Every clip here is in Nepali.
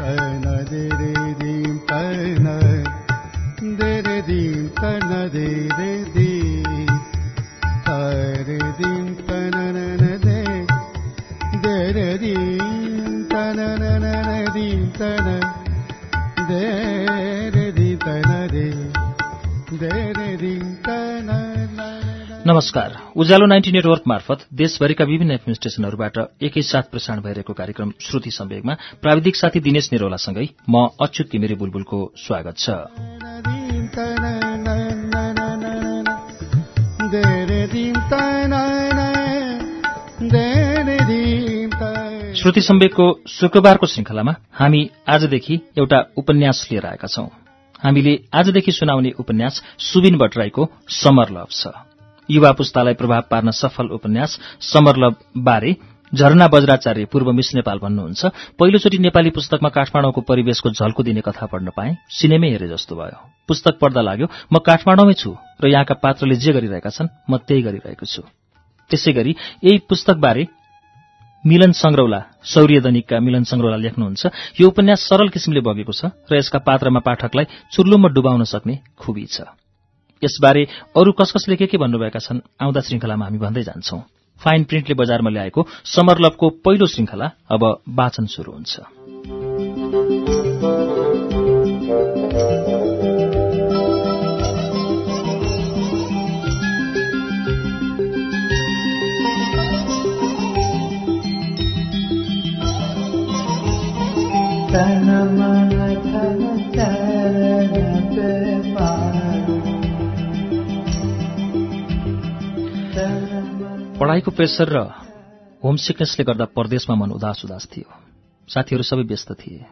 दरे दिं तन दरी तन देरे दी तर्नन दरेदिन तनदि तन। नमस्कार। उज्यालो नाइन्टी नेटवर्क मार्फत देशभरिका विभिन्न एफएम स्टेशनहरूबाट एकैसाथ प्रसारण भइरहेको कार्यक्रम श्रुति सम्वेगमा प्राविधिक साथी दिनेश निरौलासँगै म अच्युत तिमिरे बुलबुलको स्वागत छ। श्रुति सम्वेकको शुक्रबारको श्रृङ्खलामा हामी आजदेखि एउटा उपन्यास लिएर आएका छौं। हामीले आजदेखि सुनाउने उपन्यास सुबिन भट्टराईको समर लभ छ। युवा पुस्तालाई प्रभाव पार्न सफल उपन्यास समरलभ बारे झरना बज्राचार्य पूर्व मिस नेपाल भन्नुहुन्छ। पहिलोचोटि नेपाली पुस्तकमा काठमाडौँको परिवेशको झल्को दिने कथा पढ्न पाएँ। सिनेमै हेरे जस्तो भयो। पुस्तक पढ्दा लाग्यो म काठमाडौँमै छु र यहाँका पात्रले जे गरिरहेका छन् म त्यही गरिरहेको छु। त्यसै गरी यही पुस्तकबारे मिलन संग्रौला शौर्य दैनिकका मिलन संग्रौला लेख्नुहुन्छ। यो उपन्यास सरल किसिमले बगेको छ र यसका पात्रमा पाठकलाई चुर्लुममा डुबाउन सक्ने खुबी छ। यसबारे अरू कस कसले के के भन्नुभएका छन् आउँदा श्रृङ्खलामा हामी भन्दै जान्छौं। फाइन प्रिन्टले बजारमा ल्याएको समरलभको पहिलो श्रृङ्खला अब वाचन शुरू हुन्छ। पढाइको प्रेसर र होम सिकनेसले गर्दा परदेशमा मन उदास उदास थियो। साथीहरू सबै व्यस्त थिए।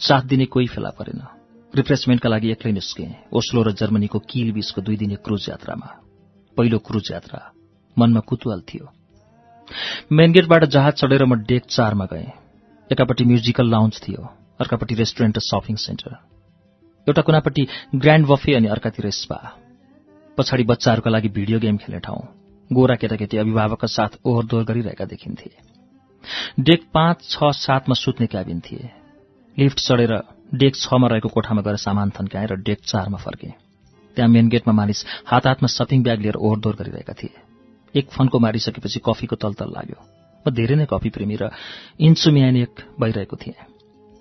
साथ दिने कोही फेला परेन। रिफ्रेसमेन्टका लागि एक्लै निस्के। ओस्लो र जर्मनीको किल बीचको दुई दिने क्रुज यात्रामा। पहिलो क्रुज यात्रा मनमा कुतूहल थियो। मेन गेटबाट जहाज चढेर म डेक चारमा गएँ। एकापट्टि म्युजिकल लाउन्ज थियो। अर्कापट्टि रेस्टुरेन्ट र सपिङ सेन्टर। एउटा कुनापट्टि ग्रान्ड बफे अनि अर्कातिर स्पा। पछाडि बच्चाहरूका लागि भिडियो गेम खेल्ने ठाउँ। गोरा केटाकेटी अभिभावकका साथ ओहोरदोहोर गरिरहेका देखिन्थे। डेक पाँच छ सातमा सुत्ने क्याबिन थिए। लिफ्ट चढेर डेक छमा रहेको कोठामा गएर सामान थन्काएँ र डेक चारमा फर्केँ। त्यहाँ मेन गेटमा मानिस हात हातमा सपिङ ब्याग लिएर ओहोरदोहोर गरिरहेका थिए। एक फन्को मारिसकेपछि कफीको तलतल लाग्यो म धेरै नै कफी प्रेमी र इन्सुमियानिक भइरहेको थिएँ।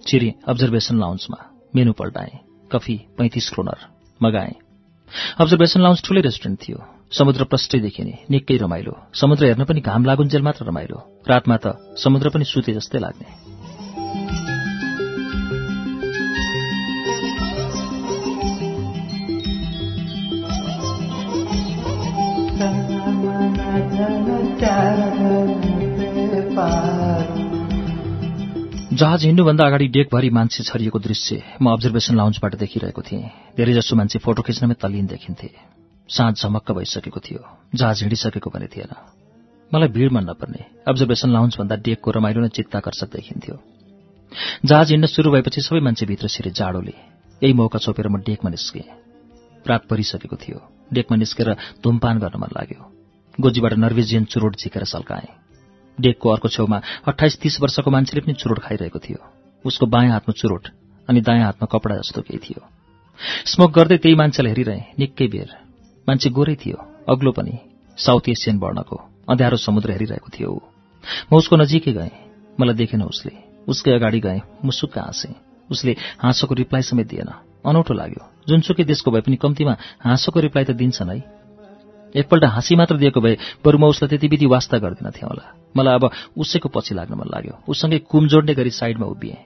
छिरी अब्जर्भेसन लाउन्जमा मेनु पल्टाएँ कफी पैँतिस क्रोनर मगाएँ। अब्जर्भेसन लाउन्ज ठूलै रेस्टुरेन्ट थियो समुद्र प्रष्टै देखिने निकै रमाइलो समुद्र हेर्न पनि घाम लागुन्जेल मात्र रमाइलो रातमा त समुद्र पनि सुते जस्तै लाग्ने जहाज हिँड्नुभन्दा अगाडि डेकभरि मान्छे छरिएको दृश्य म अब्जर्भेसन लाउन्जबाट देखिरहेको थिएँ। धेरैजसो मान्छे फोटो खिच्नमै तल्लीन देखिन्थे। साँझ झमक्क भइसकेको थियो। जहाज हिँडिसकेको पनि थिएन। मलाई भिड मन नपर्ने। अब्जर्भेसन लाउन्जभन्दा डेकको रमाइलो नै चित्ताकर्षक देखिन्थ्यो। जहाज हिँड्न सुरु भएपछि सबै मान्छे भित्र छिरे जाडोले। यही मौका छोपेर म डेकमा निस्केँ। रात परिसकेको थियो। डेकमा निस्केर धुमपान गर्न मन लाग्यो। गोजीबाट नर्वेजियन चुरोट झिकेर सल्काएँ। डेकको अर्को छेउमा अठाइस तीस वर्षको मान्छेले पनि चुरोट खाइरहेको थियो। उसको बायाँ हातमा चुरोट अनि दायाँ हातमा कपडा जस्तो केही थियो। स्मोक गर्दै त्यही मान्छेलाई हेरिरहे निकै बेर। मान्छे गोरै थियो अग्लो पनि साउथ एसियन वर्णको अँध्यारो समुद्र हेरिरहेको थियो म उसको नजिकै गएँ। मलाई देखेन उसले। उसकै अगाडि गएँ मुसुक्क हाँसेँ। उसले हाँसोको रिप्लाई समेत दिएन। अनौठो लाग्यो। जुनसुकै देशको भए पनि कम्तीमा हाँसोको रिप्लाई त दिन्छन् है। एकपल्ट हाँसी मात्र दिएको भए बरु म उसलाई त्यति विधि वास्ता गर्दिन थिएँ होला। मलाई अब उसैको पछि लाग्न मन लाग्यो। उसँगै कुम जोड्ने गरी साइडमा उभिएँ।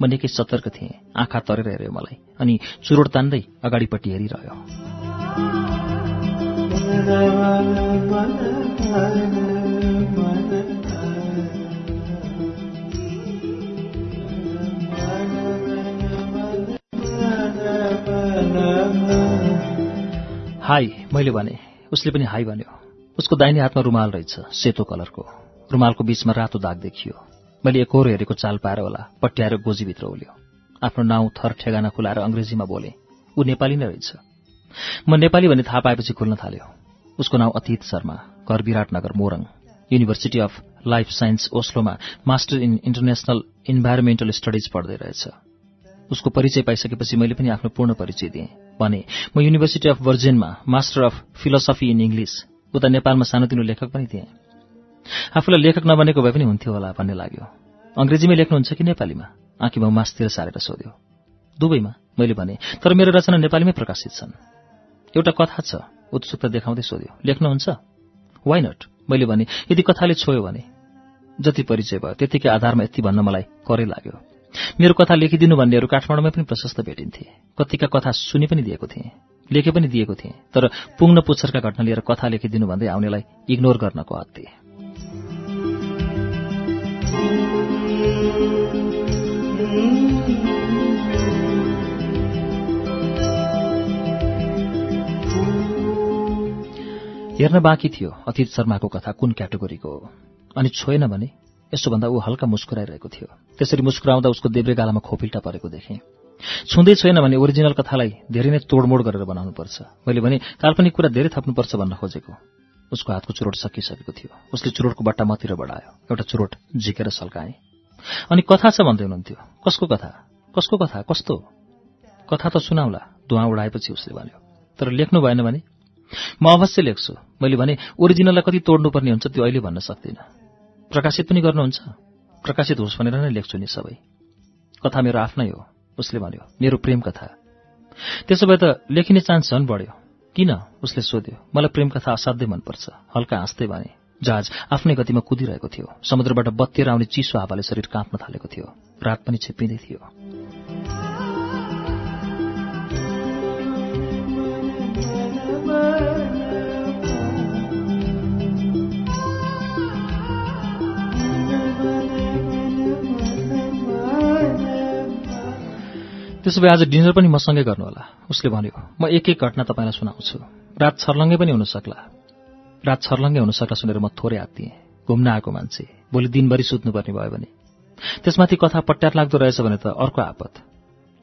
म निकै सतर्क थिएँ। आँखा तरेर हेऱ्यो मलाई अनि चुरोट तान्दै अगाडिपट्टि हेरिरह्यो। हाई मैले भने। उसले पनि हाई भन्यो उसको दाहिने हातमा रुमाल रहेछ सेतो कलरको। रुमालको बीचमा रातो दाग देखियो। मैले एकहोरो हेरेको चाल पाएर होला पट्याएर गोजीभित्र उल्यो आफ्नो नाउँ थर ठेगाना खुलाएर अङ्ग्रेजीमा बोले ऊ नेपाली नै रहेछ। म नेपाली भन्ने थाहा पाएपछि खुल्न थाल्यो। उसको नाउँ अतीत शर्मा घर Biratnagar Morang. University of life science ओस्लोमा master in international environmental studies पढ्दै रहेछ। उसको परिचय पाइसकेपछि मैले पनि आफ्नो पूर्ण परिचय दिएँ। भने म university of भर्जिनमा master of philosophy in English उता नेपालमा सानोतिनो लेखक पनि थिएँ। आफूलाई लेखक नबनेको भए पनि हुन्थ्यो होला भन्ने लाग्यो। अङ्ग्रेजीमै लेख्नुहुन्छ कि नेपालीमा? आँखीमा मासतिर सारेर सोध्यो। दुवैमा मैले भने तर मेरो रचना नेपालीमै प्रकाशित छन्। एउटा कथा छ। उत्सुकता देखाउँदै सोध्यो लेख्नुहुन्छ? वाइ नट मैले भने यदि कथाले छोयो भने जति परिचय भयो त्यतिकै आधारमा यति भन्न मलाई करै लाग्यो। मेरो कथा लेखिदिनु भन्नेहरू काठमाडौँमै पनि प्रशस्त भेटिन्थे। कतिका कथा सुनि पनि दिएको थिएँ लेखे पनि दिएको थिएँ तर पुग्न पुच्छरका घटना लिएर कथा लेखिदिनु भन्दै आउनेलाई इग्नोर गर्नको हत्ते हेर्न बाँकी थियो अतीत शर्माको कथा कुन क्याटेगोरीको हो। अनि छोएन भने यसो भन्दा ऊ हल्का मुस्कुराइरहेको थियो। त्यसरी मुस्कुराउँदा उसको देब्रे गालामा खोपिल्टा परेको देखेँ। छुँदै छैन भने ओरिजिनल कथालाई धेरै नै तोडमोड गरेर बनाउनुपर्छ। मैले भने काल्पनिक कुरा धेरै थप्नुपर्छ भन्न खोजेको। उसको हातको चुरोट सकिसकेको थियो। उसले चुरोटको बट्टा मतिर बढायो। एउटा चुरोट झिकेर सल्काएँ। अनि कथा छ भन्दै हुनुहुन्थ्यो। कसको कथा? कसको कथा? कस्तो? कथा त सुनाउला। धुवा उडाएपछि उसले भन्यो। तर लेख्नु भएन भने? म अवश्य लेख्छु। मैले भने ओरिजिनललाई कति तोड्नुपर्ने हुन्छ त्यो अहिले भन्न सक्दिनँ। प्रकाशित पनि गर्नुहुन्छ। प्रकाशित होस् भनेर नै लेख्छु नि सबै। कथा मेरो आफ्नै हो उसले भन्यो। मेरो प्रेम कथा। त्यसो भए त लेखिने चान्स झन् बढ्यो। किन? उसले सोध्यो। मलाई प्रेम कथा असाध्यै मनपर्छ। हल्का हाँस्दै भने जहाज आफ्नै गतिमा कुदिरहेको थियो। समुद्रबाट बत्तिएर आउने चिसो हावाले शरीर काँप्न थालेको थियो। रात पनि छिप्पिँदै थियो। त्यसो भए आज डिनर पनि मसँगै गर्नुहोला। उसले भन्यो म एक एक घटना तपाईँलाई सुनाउँछु। रात छर्लङ्गै पनि हुन सक्ला रात छर्लङ्गै हुन सक्ला सुनेर म थोरै हात घुम्न आएको मान्छे। भोलि दिनभरि सुत्नुपर्ने भयो भने। त्यसमाथि कथा पट्यार लाग्दो रहेछ भने त अर्को आपत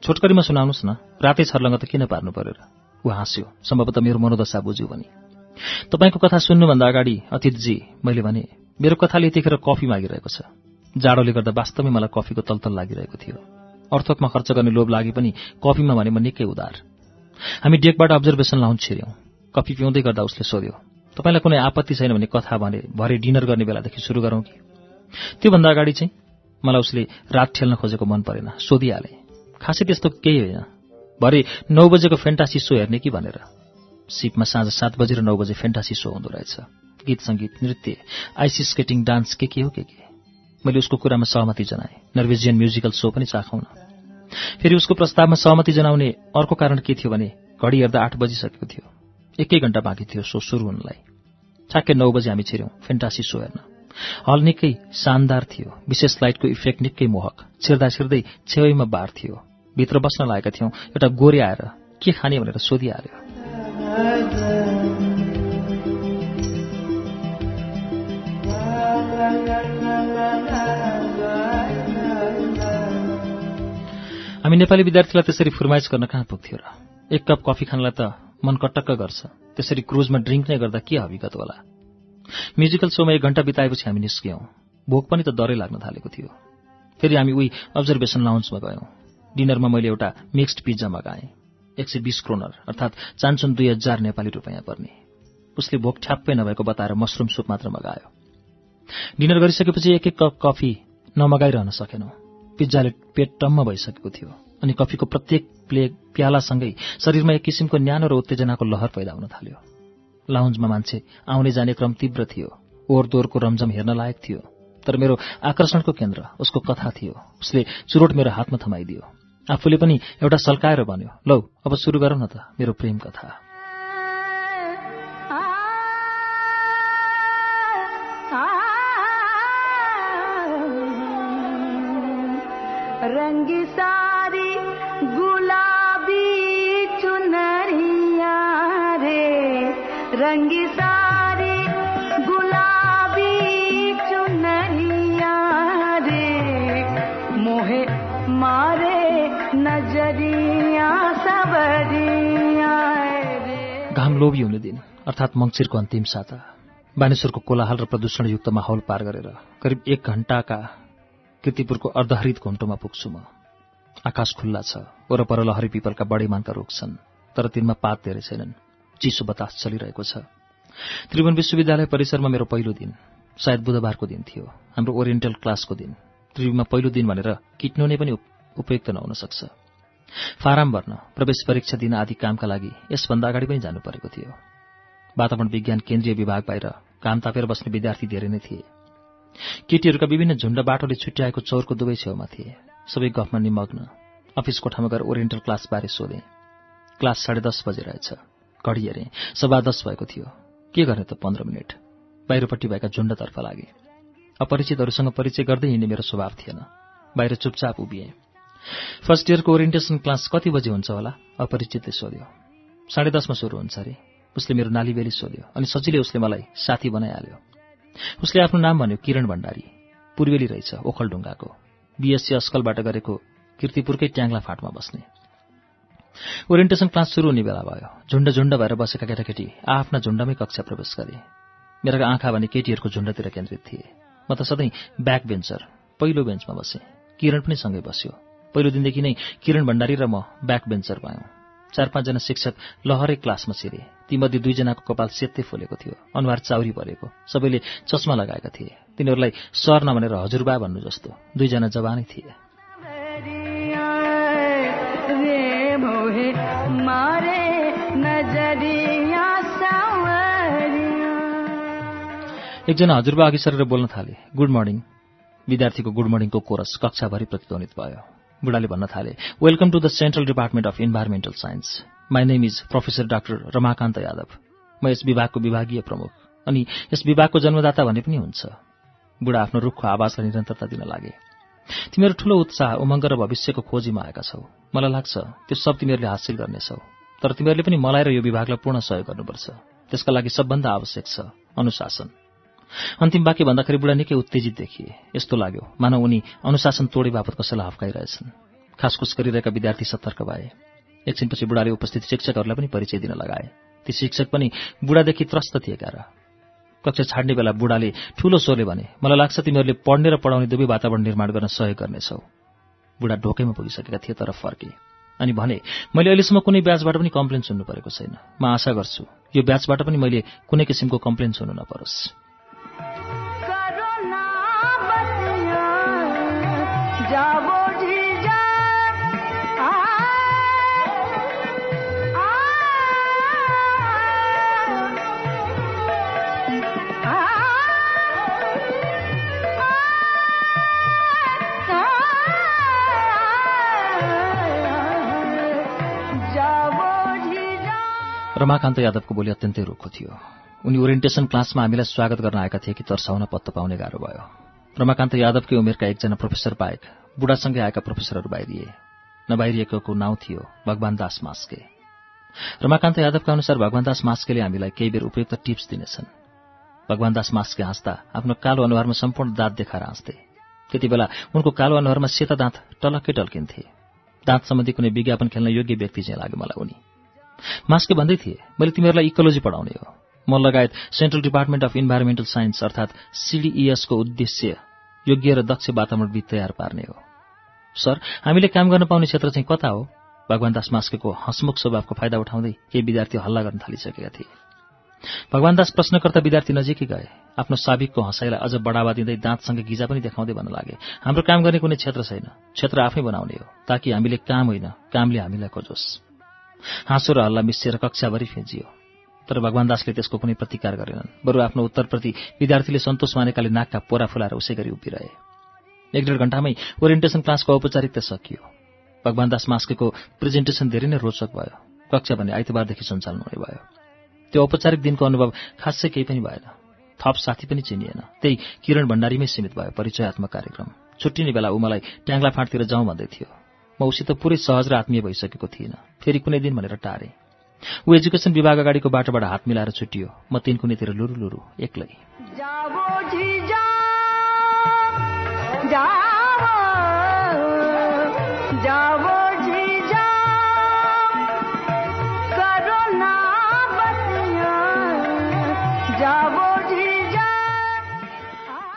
छोटकरीमा सुनाउनुहोस् न। रातै छर्लङ्ग त किन पार्नु परेर? ऊ हाँस्यो सम्भवतः मेरो मनोदशा बुझ्यो भने। तपाईँको कथा सुन्नुभन्दा अगाडि अतिथजी मैले भने मेरो कथाले यतिखेर कफी मागिरहेको छ। जाडोले गर्दा वास्तवमै मलाई कफीको तलतल लागिरहेको थियो। अर्थकमा खर्च गर्ने लोभ लागे पनि कफीमा भने म निकै उदार। हामी डेकबाट अब्जर्भेसन लाउन्च छिर्यौँ। कफी पिउँदै गर्दा उसले सोध्यो तपाईँलाई कुनै आपत्ति छैन भने कथा भने भरे डिनर गर्ने बेलादेखि सुरु गरौँ कि? त्योभन्दा अगाडि चाहिँ मलाई उसले रात ठेल्न खोजेको मन परेन सोधिहाले खासै त्यस्तो केही होइन। भरे नौ बजेको फेन्टासी सो हेर्ने कि भनेर? सिपमा साँझ सात बजेर नौ बजे फेन्टासी सो हुँदो रहेछ। गीत सङ्गीत नृत्य आइसी स्केटिङ डान्स के के हो के के? मैले उसको कुरामा सहमति जनाएँ। नर्वेजियन म्युजिकल सो पनि चाखौँ न। फेरि उसको प्रस्तावमा सहमति जनाउने अर्को कारण के थियो भने घडी हेर्दा आठ बजिसकेको थियो। एकै घण्टा बाँकी थियो सो सुरु हुनलाई। ठ्याक्कै नौ बजी हामी छिर्यौँ फेन्टासी सो हेर्न। हल निकै शानदार थियो विशेष लाइटको इफेक्ट निकै मोहक छिर्दा छिर्दै छेउमा बार थियो। भित्र बस्न लागेका थियौँ एउटा गोरे आएर के खाने? भनेर सोधिहाल्यो। हामी नेपाली विद्यार्थीलाई त्यसरी फुर्माइज गर्न कहाँ पुग्थ्यो र? एक कप कफी खानलाई त मन कटक्क गर्छ। त्यसरी क्रुजमा ड्रिङ्क नै गर्दा के हविगत होला? म्युजिकल सोमा एक घन्टा बिताएपछि हामी निस्क्यौँ। भोक पनि त डरै लाग्न थालेको थियो। फेरि हामी उही अब्जर्भेसन लाउन्समा गयौँ। डिनरमा मैले एउटा मिक्स्ड पिज्जा मगाएँ। एक सय बिस क्रोनर अर्थात् चान्चुन दुई हजार नेपाली रुपियाँ पर्ने। उसले भोक ठ्याप्पै नभएको बताएर मसरुम सुप मात्र मगायो। डिनर गरिसकेपछि एक एक कप कफी नमगाइरहन सकेनौँ। पिज्जाले पेट टम्म भइसकेको थियो। अनि कफीको प्रत्येक प्ले प्यालासँगै शरीरमा एक किसिमको न्यानो र उत्तेजनाको लहर पैदा हुन थाल्यो। लाउन्जमा मान्छे आउने जाने क्रम तीव्र थियो। ओहोरदोहोरको रमझम हेर्न लायक थियो। तर मेरो आकर्षणको केन्द्र उसको कथा थियो। उसले चुरोट मेरो हातमा थमाइदियो। आफूले पनि एउटा सल्काएर भन्यो लौ अब सुरु गरौँ न त मेरो प्रेम कथा। रंग सारी घाम लोभी हुने दिन अर्थात् मङ्सिरको अन्तिम साता बानेश्वरको कोलाहल र प्रदूषणयुक्त माहौल पार गरेर करिब एक घण्टाका किर्तिपुरको अर्धहरित घुम्टोमा पुग्छु म। आकाश खुल्ला छ वरपर लहरी पिपलका बढीमानका रुख छन् तर तिनमा पात धेरै छैनन्। चिसो बतास चलिरहेको छ। त्रिभुवन विश्वविद्यालय परिसरमा मेरो पहिलो दिन सायद बुधबारको दिन थियो हाम्रो ओरिएन्टल क्लासको दिन। त्रिभुवनमा पहिलो दिन भनेर किट्नु नै पनि उपयुक्त नहुन सक्छ। फाराम भर्न प्रवेश परीक्षा दिन आदि कामका लागि यसभन्दा अगाडि पनि जानु परेको थियो। वातावरण विज्ञान केन्द्रीय विभाग बाहिर काम तापेर बस्ने विद्यार्थी धेरै नै थिए। केटीहरूका विभिन्न झुण्ड बाटोले छुट्याएको चौरको दुवै छेउमा थिए। सबै गफमा निमग्न। अफिस कोठामा गएर ओरिएन्टल क्लासबारे सोधेँ। क्लास साढे दस बजे रहेछ। घडी हेरेँ। सभा दस भएको थियो। के गर्ने त पन्ध्र मिनट। बाहिरपट्टि भएका झुण्डतर्फ लागे। अपरिचितहरूसँग परिचय गर्दै हिँड्ने मेरो स्वभाव थिएन। बाहिर चुपचाप उभिएँ। फर्स्ट इयरको ओरिएन्टेसन क्लास कति बजे हुन्छ होला? अपरिचितले सोध्यो। साढे दसमा सुरु हुन्छ अरे। उसले मेरो नाली बेली सोध्यो अनि सजिलै उसले मलाई साथी बनाइहाल्यो। उसले आफ्नो नाम भन्यो किरण भण्डारी। पूर्वेली रहेछ ओखलढुङ्गाको। बिएससी अस्कलबाट गरेको किर्तिपुरकै ट्याङ्ला फाँटमा बस्ने। ओरिएन्टेसन क्लास सुरु हुने बेला भयो। झुण्ड झुण्ड भएर बसेका केटाकेटी आफ्ना झुण्डमै कक्षा प्रवेश गरे। मेरा आँखा भने केटीहरूको झुण्डतिर केन्द्रित थिए। म त सधैँ ब्याक बेन्चर पहिलो बेन्चमा बसेँ। किरण पनि सँगै बस्यो। पहिलो दिनदेखि नै किरण भण्डारी र म ब्याक बेन्चर भयौँ। चार पाँचजना शिक्षक लहरै क्लासमा छिरे। तीमध्ये दुईजनाको कपाल सेतै फुलेको थियो। अनुहार चाउरी परेको। सबैले चस्मा लगाएका थिए। तिनीहरूलाई सर नभनेर हजुरबा भन्नु जस्तो दुईजना जवानै थिए। एकजना हजुरबा अघि सरेर बोल्न थाले। Good morning. विद्यार्थीको गुड मर्निङको कोरस कक्षाभरि प्रतिध्वनित भयो। बुढाले भन्न थाले welcome to the central department of environmental science my name is professor doctor Ramakant Yadav म यस विभागको विभागीय प्रमुख। अनि यस विभागको जन्मदाता भन्ने पनि हुन्छ। बुढा आफ्नो रुखको आवाजलाई निरन्तरता दिन लागे। तिमीहरू ठूलो उत्साह उमङ्ग र भविष्यको खोजीमा आएका छौ। मलाई लाग्छ त्यो सब तिमीहरूले हासिल गर्नेछौ। तर तिमीहरूले पनि मलाई र यो विभागलाई पूर्ण सहयोग गर्नुपर्छ। त्यसका लागि सबभन्दा आवश्यक छ अनुशासन। अन्तिम वाक्य भन्दाखेरि बुढा निकै उत्तेजित देखिए। यस्तो लाग्यो मानव उनी अनुशासन तोडे बापत कसैलाई हप्काइरहेछन्। खासखुस गरिरहेका विद्यार्थी सतर्क भए। एकछिनपछि बुढाले उपस्थित शिक्षकहरूलाई पनि परिचय दिन लगाए। ती शिक्षक पनि बुढादेखि त्रस्त थिएका र कक्षा छाड्ने बेला बुढाले ठूलो स्वरले भने मलाई लाग्छ तिमीहरूले पढ्ने र पढाउने दुवै वातावरण निर्माण गर्न सहयोग गर्नेछौ। बुढा ढोकैमा पुगिसकेका थिए तर फर्के। अनि भने मैले अहिलेसम्म कुनै ब्याचबाट पनि कम्प्लेन सुन्नु परेको छैन। म आशा गर्छु यो ब्याचबाट पनि मैले कुनै किसिमको कम्प्लेन सुन्नु नपरोस्। रमाकान्त यादवको बोली अत्यन्तै रुखो थियो। उनी ओरिएन्टेसन क्लासमा हामीलाई स्वागत गर्न आएका थिए कि तर्साउन पत्तो पाउने गाह्रो भयो। रमाकान्त यादवकै उमेरका एकजना प्रोफेसर बाहेक बुढासँगै आएका प्रोफेसरहरू बाहिरिए। नबाहिरिएकोको नाउँ थियो भगवान दास मास्के। रमाकान्त यादवका अनुसार भगवान दास मास्केले हामीलाई केही बेर उपयुक्त टिप्स दिनेछन्। भगवान दास मास्के हाँस्दा आफ्नो कालो अनुहारमा सम्पूर्ण दाँत देखाएर हाँस्थे। त्यति बेला उनको कालो अनुहारमा सेता दाँत टलक्कै टल्किन्थे। दाँत सम्बन्धी कुनै विज्ञापन खेल्न योग्य व्यक्ति चाहिँ लाग्यो मलाई उनी। मास्के भन्दै थिए मैले तिमीहरूलाई इकोलोजी पढाउने हो। म लगायत central department of environmental science अर्थात् सिडिइएसको उद्देश्य योग्य र दक्ष वातावरणविद तयार पार्ने हो। सर हामीले काम गर्न पाउने क्षेत्र चाहिँ कता हो? भगवान दास मास्केको हसमुख स्वभावको फाइदा उठाउँदै केही विद्यार्थी हल्ला गर्न थालिसकेका थिए। भगवान दास प्रश्नकर्ता विद्यार्थी नजिकै गए। आफ्नो साबिकको हँसाइलाई अझ बढावा दिँदै दाँतसँग गिजा पनि देखाउँदै भन्न लागे। हाम्रो काम गर्ने कुनै क्षेत्र छैन। क्षेत्र आफै बनाउने हो ताकि हामीले काम होइन कामले हामीलाई खोजोस्। हाँसो र हल्ला मिसिएर कक्षाभरि फिँजियो। तर भगवान दासले त्यसको कुनै प्रतिकार गरेनन्। बरु आफ्नो उत्तरप्रति विद्यार्थीले सन्तोष मानेकाले नाकका पोरा फुलाएर उसै गरी उभिरहे। एक डेढ घण्टामै ओरिएन्टेसन क्लासको औपचारिकता सकियो। भगवान दास मास्केको प्रेजेन्टेसन धेरै नै रोचक भयो। कक्षा भने आइतबारदेखि सञ्चालन हुने भयो। त्यो औपचारिक दिनको अनुभव खासै केही पनि भएन। थप साथी पनि चिनिएन। त्यही किरण भण्डारीमै सीमित भयो। परिचयात्मक कार्यक्रम। छुट्टिने बेला ऊ मलाई ट्याङ्ला फाँटतिर जाउँ भन्दै थियो। म उसित पुरै सहज र आत्मीय भइसकेको थिइनँ फेरि कुनै दिन भनेर टारे। ऊ एजुकेसन विभाग अगाडिको बाटोबाट हात मिलाएर छुट्टियो म तिन कुनैतिर लुरु लुरु एक्लै।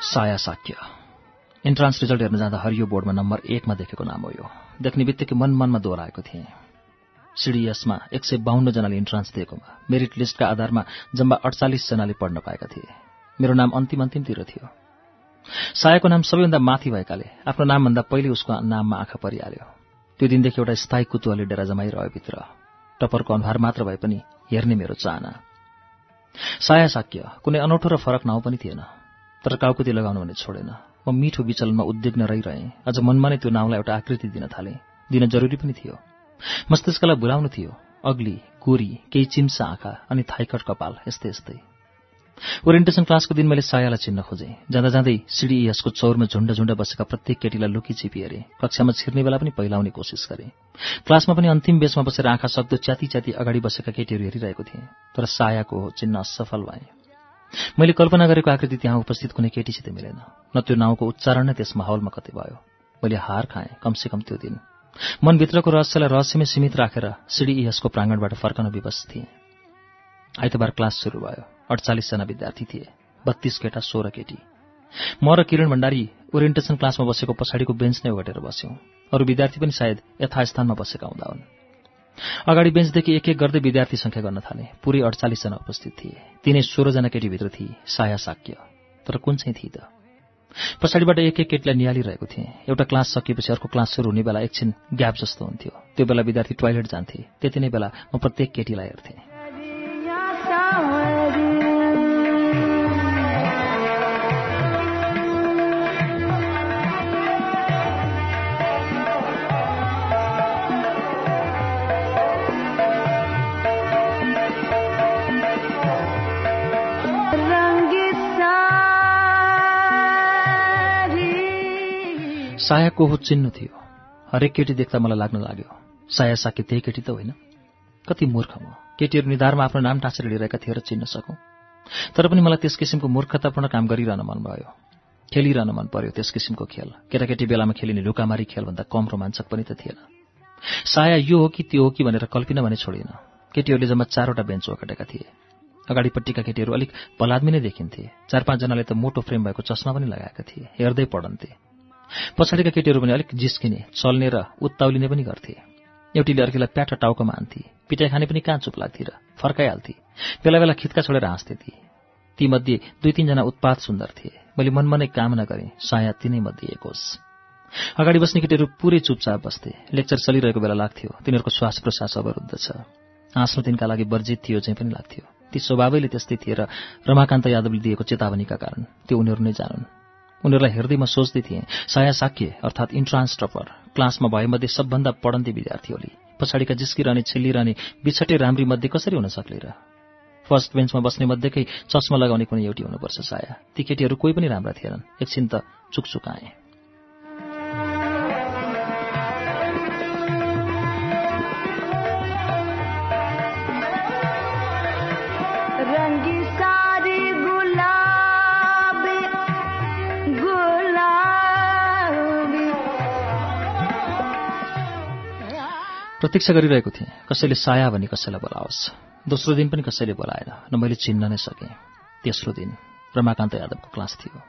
साया साक्य। इन्ट्रान्स रिजल्ट हेर्न जाँदा हरियो बोर्डमा नम्बर एकमा देखेको नाम हो यो। देख्ने बित्तिकै मन मनमा दोहोऱ्याएको थिएँ। सिडिएसमा एक सय बाहन्नजनाले इन्ट्रान्स दिएकोमा मेरिट लिस्टका आधारमा जम्मा अडचालिसजनाले पढ्न पाएका थिए। मेरो नाम अन्तिम अन्तिमतिर थियो। सायाको नाम सबैभन्दा माथि भएकाले आफ्नो नामभन्दा पहिले उसको नाममा आँखा परिहाल्यो। त्यो दिनदेखि एउटा स्थायी कुतुवाले डेरा जमाइरह्यो भित्र। टपरको अनुहार मात्र भए पनि हेर्ने मेरो चाहना। साया साक्य कुनै अनौठो र फरक नाउँ पनि थिएन। तर काउकुती लगाउनु भने छोडेन। म मिठो विचलनमा उद्विग्न रहिरहेँ। अझ मनमा नै त्यो नाउँलाई एउटा आकृति दिन थालेँ। दिन जरुरी पनि थियो। मस्तिष्कलाई भुलाउनु थियो। अग्ली गोरी केही चिम्सा आँखा अनि थाइकट कपाल यस्तै यस्तै। ओरिएन्टेसन क्लासको दिन मैले सायालाई चिन्न खोजेँ। जाँदा जाँदै सिडिएसको चौरमा झुण्ड झुण्ड बसेका प्रत्येक केटीलाई लुकी छिपी हेरेँ। कक्षामा छिर्ने बेला पनि पहिलाउने कोसिस गरेँ। क्लासमा पनि अन्तिम बेचमा बसेर आँखा सक्दो च्याती च्याती अगाडि बसेका केटीहरू हेरिरहेको थिएँ। तर सायाको चिन्न असफल भएँ। मैले कल्पना गरेको आकृति त्यहाँ उपस्थित कुनै केटीसित मिलेन। न त्यो नाउँको उच्चारण नै त्यस माहौलमा कतै भयो। मैले हार खाएँ कमसेकम त्यो दिन। मनभित्रको रहस्यलाई रहस्यमै सीमित राखेर सिडिइएसको प्राङ्गणबाट फर्कन विवश थिएँ। आइतबार क्लास सुरु भयो। अडचालिसजना विद्यार्थी थिए। बत्तीस केटा सोह्र केटी। म र किरण भण्डारी ओरिएन्टेसन क्लासमा बसेको पछाडिको बेन्च नै ओगटेर बस्यौं। अरू विद्यार्थी पनि सायद यथास्थानमा बसेका हुँदा हुन्। अगाडि बेन्चदेखि एक एक गर्दै विद्यार्थी संख्या गर्न थाले। पुरै अडचालिसजना उपस्थित थिए। तिनै सोह्रजना केटीभित्र थिए। साया साक्य। तर कुन चाहिँ थिए त? पछाडिबाट एक एक केटीलाई निहालिरहेको थिएँ। एउटा क्लास सकिएपछि अर्को क्लास सुरु हुने बेला एकछिन ग्याप जस्तो हुन्थ्यो। त्यो बेला विद्यार्थी टोयलेट जान्थे। त्यति नै बेला म प्रत्येक केटीलाई हेर्थेँ। सायाको हो चिन्नु थियो। हरेक केटी देख्दा मलाई लाग्न लाग्यो साया साके त्यही केटी त होइन। कति मूर्ख म। केटीहरू निधारमा आफ्नो नाम टाँसेर हिँडिरहेका थिए र चिन्न सकौँ। तर पनि मलाई त्यस किसिमको मूर्खतापूर्ण काम गरिरहन मन भयो। खेलिरहन मन पर्यो त्यस किसिमको खेल। केटाकेटी बेलामा खेलिने लुकामारी खेलभन्दा कम रोमाञ्चक पनि त थिएन। साया यो हो कि त्यो हो कि भनेर कल्पिन भने छोडिन केटीहरूले जम्मा चारवटा बेन्च ओखटेका थिए। अगाडिपट्टिका केटीहरू अलिक भलाद्मी नै देखिन्थे। चार पाँचजनाले त मोटो फ्रेम भएको चस्मा पनि लगाएका थिए। हेर्दै पढन्थे। पछाडिका केटीहरू पनि अलिक जिस्किने चल्ने र उत्ताउलिने पनि गर्थे। एउटीले अर्कीलाई प्याट टाउकोमा हान्थे पिटाइ खाने पनि कहाँ चुप लाग्थे र फर्काइहाल्थे। बेला बेला खित्का छोडेर हाँस्थे ती। तीमध्ये दुई तिनजना उत्पात सुन्दर थिए। मैले मनमा नै कामना गरेँ साया तिनै मध्ये एक होस्। अगाडि बस्ने केटीहरू पुरै चुपचाप बस्थे। लेक्चर चलिरहेको बेला लाग्थ्यो। तिनीहरूको श्वास प्रश्वास अवरुद्ध छ। हाँस्नु तिनका लागि वर्जित थियो चाहिँ पनि लाग्थ्यो। ती स्वभावैले त्यस्तै थिए र रमाकान्त यादवले दिएको चेतावनीका कारण त्यो उनीहरू नै जानुन्। उनीहरूलाई हेर्दै म सोच्दै थिएँ साया साक्य अर्थात् इन्ट्रान्स टपर क्लासमा भएमध्ये सबभन्दा पढन्ती होली पछाडिका जिस्किरहने छिल्लिरहने बिछटे राम्री मध्ये कसरी हुन सक्ले र? फर्स्ट बेन्चमा बस्ने मध्येकै चस्मा लगाउने कुनै एउटी हुनुपर्छ साया। ती केटीहरू कोही पनि राम्रा थिएनन्। एकछिन त चुकचुकाएँ। रंगी प्रतीक्षा गरिरहेको थिएँ। कसैले साया भने कसैलाई बोलाओस्। दोस्रो दिन पनि कसैले बोलाएन न मैले चिन्न नै सकेँ। तेस्रो दिन रमाकान्त यादवको क्लास थियो।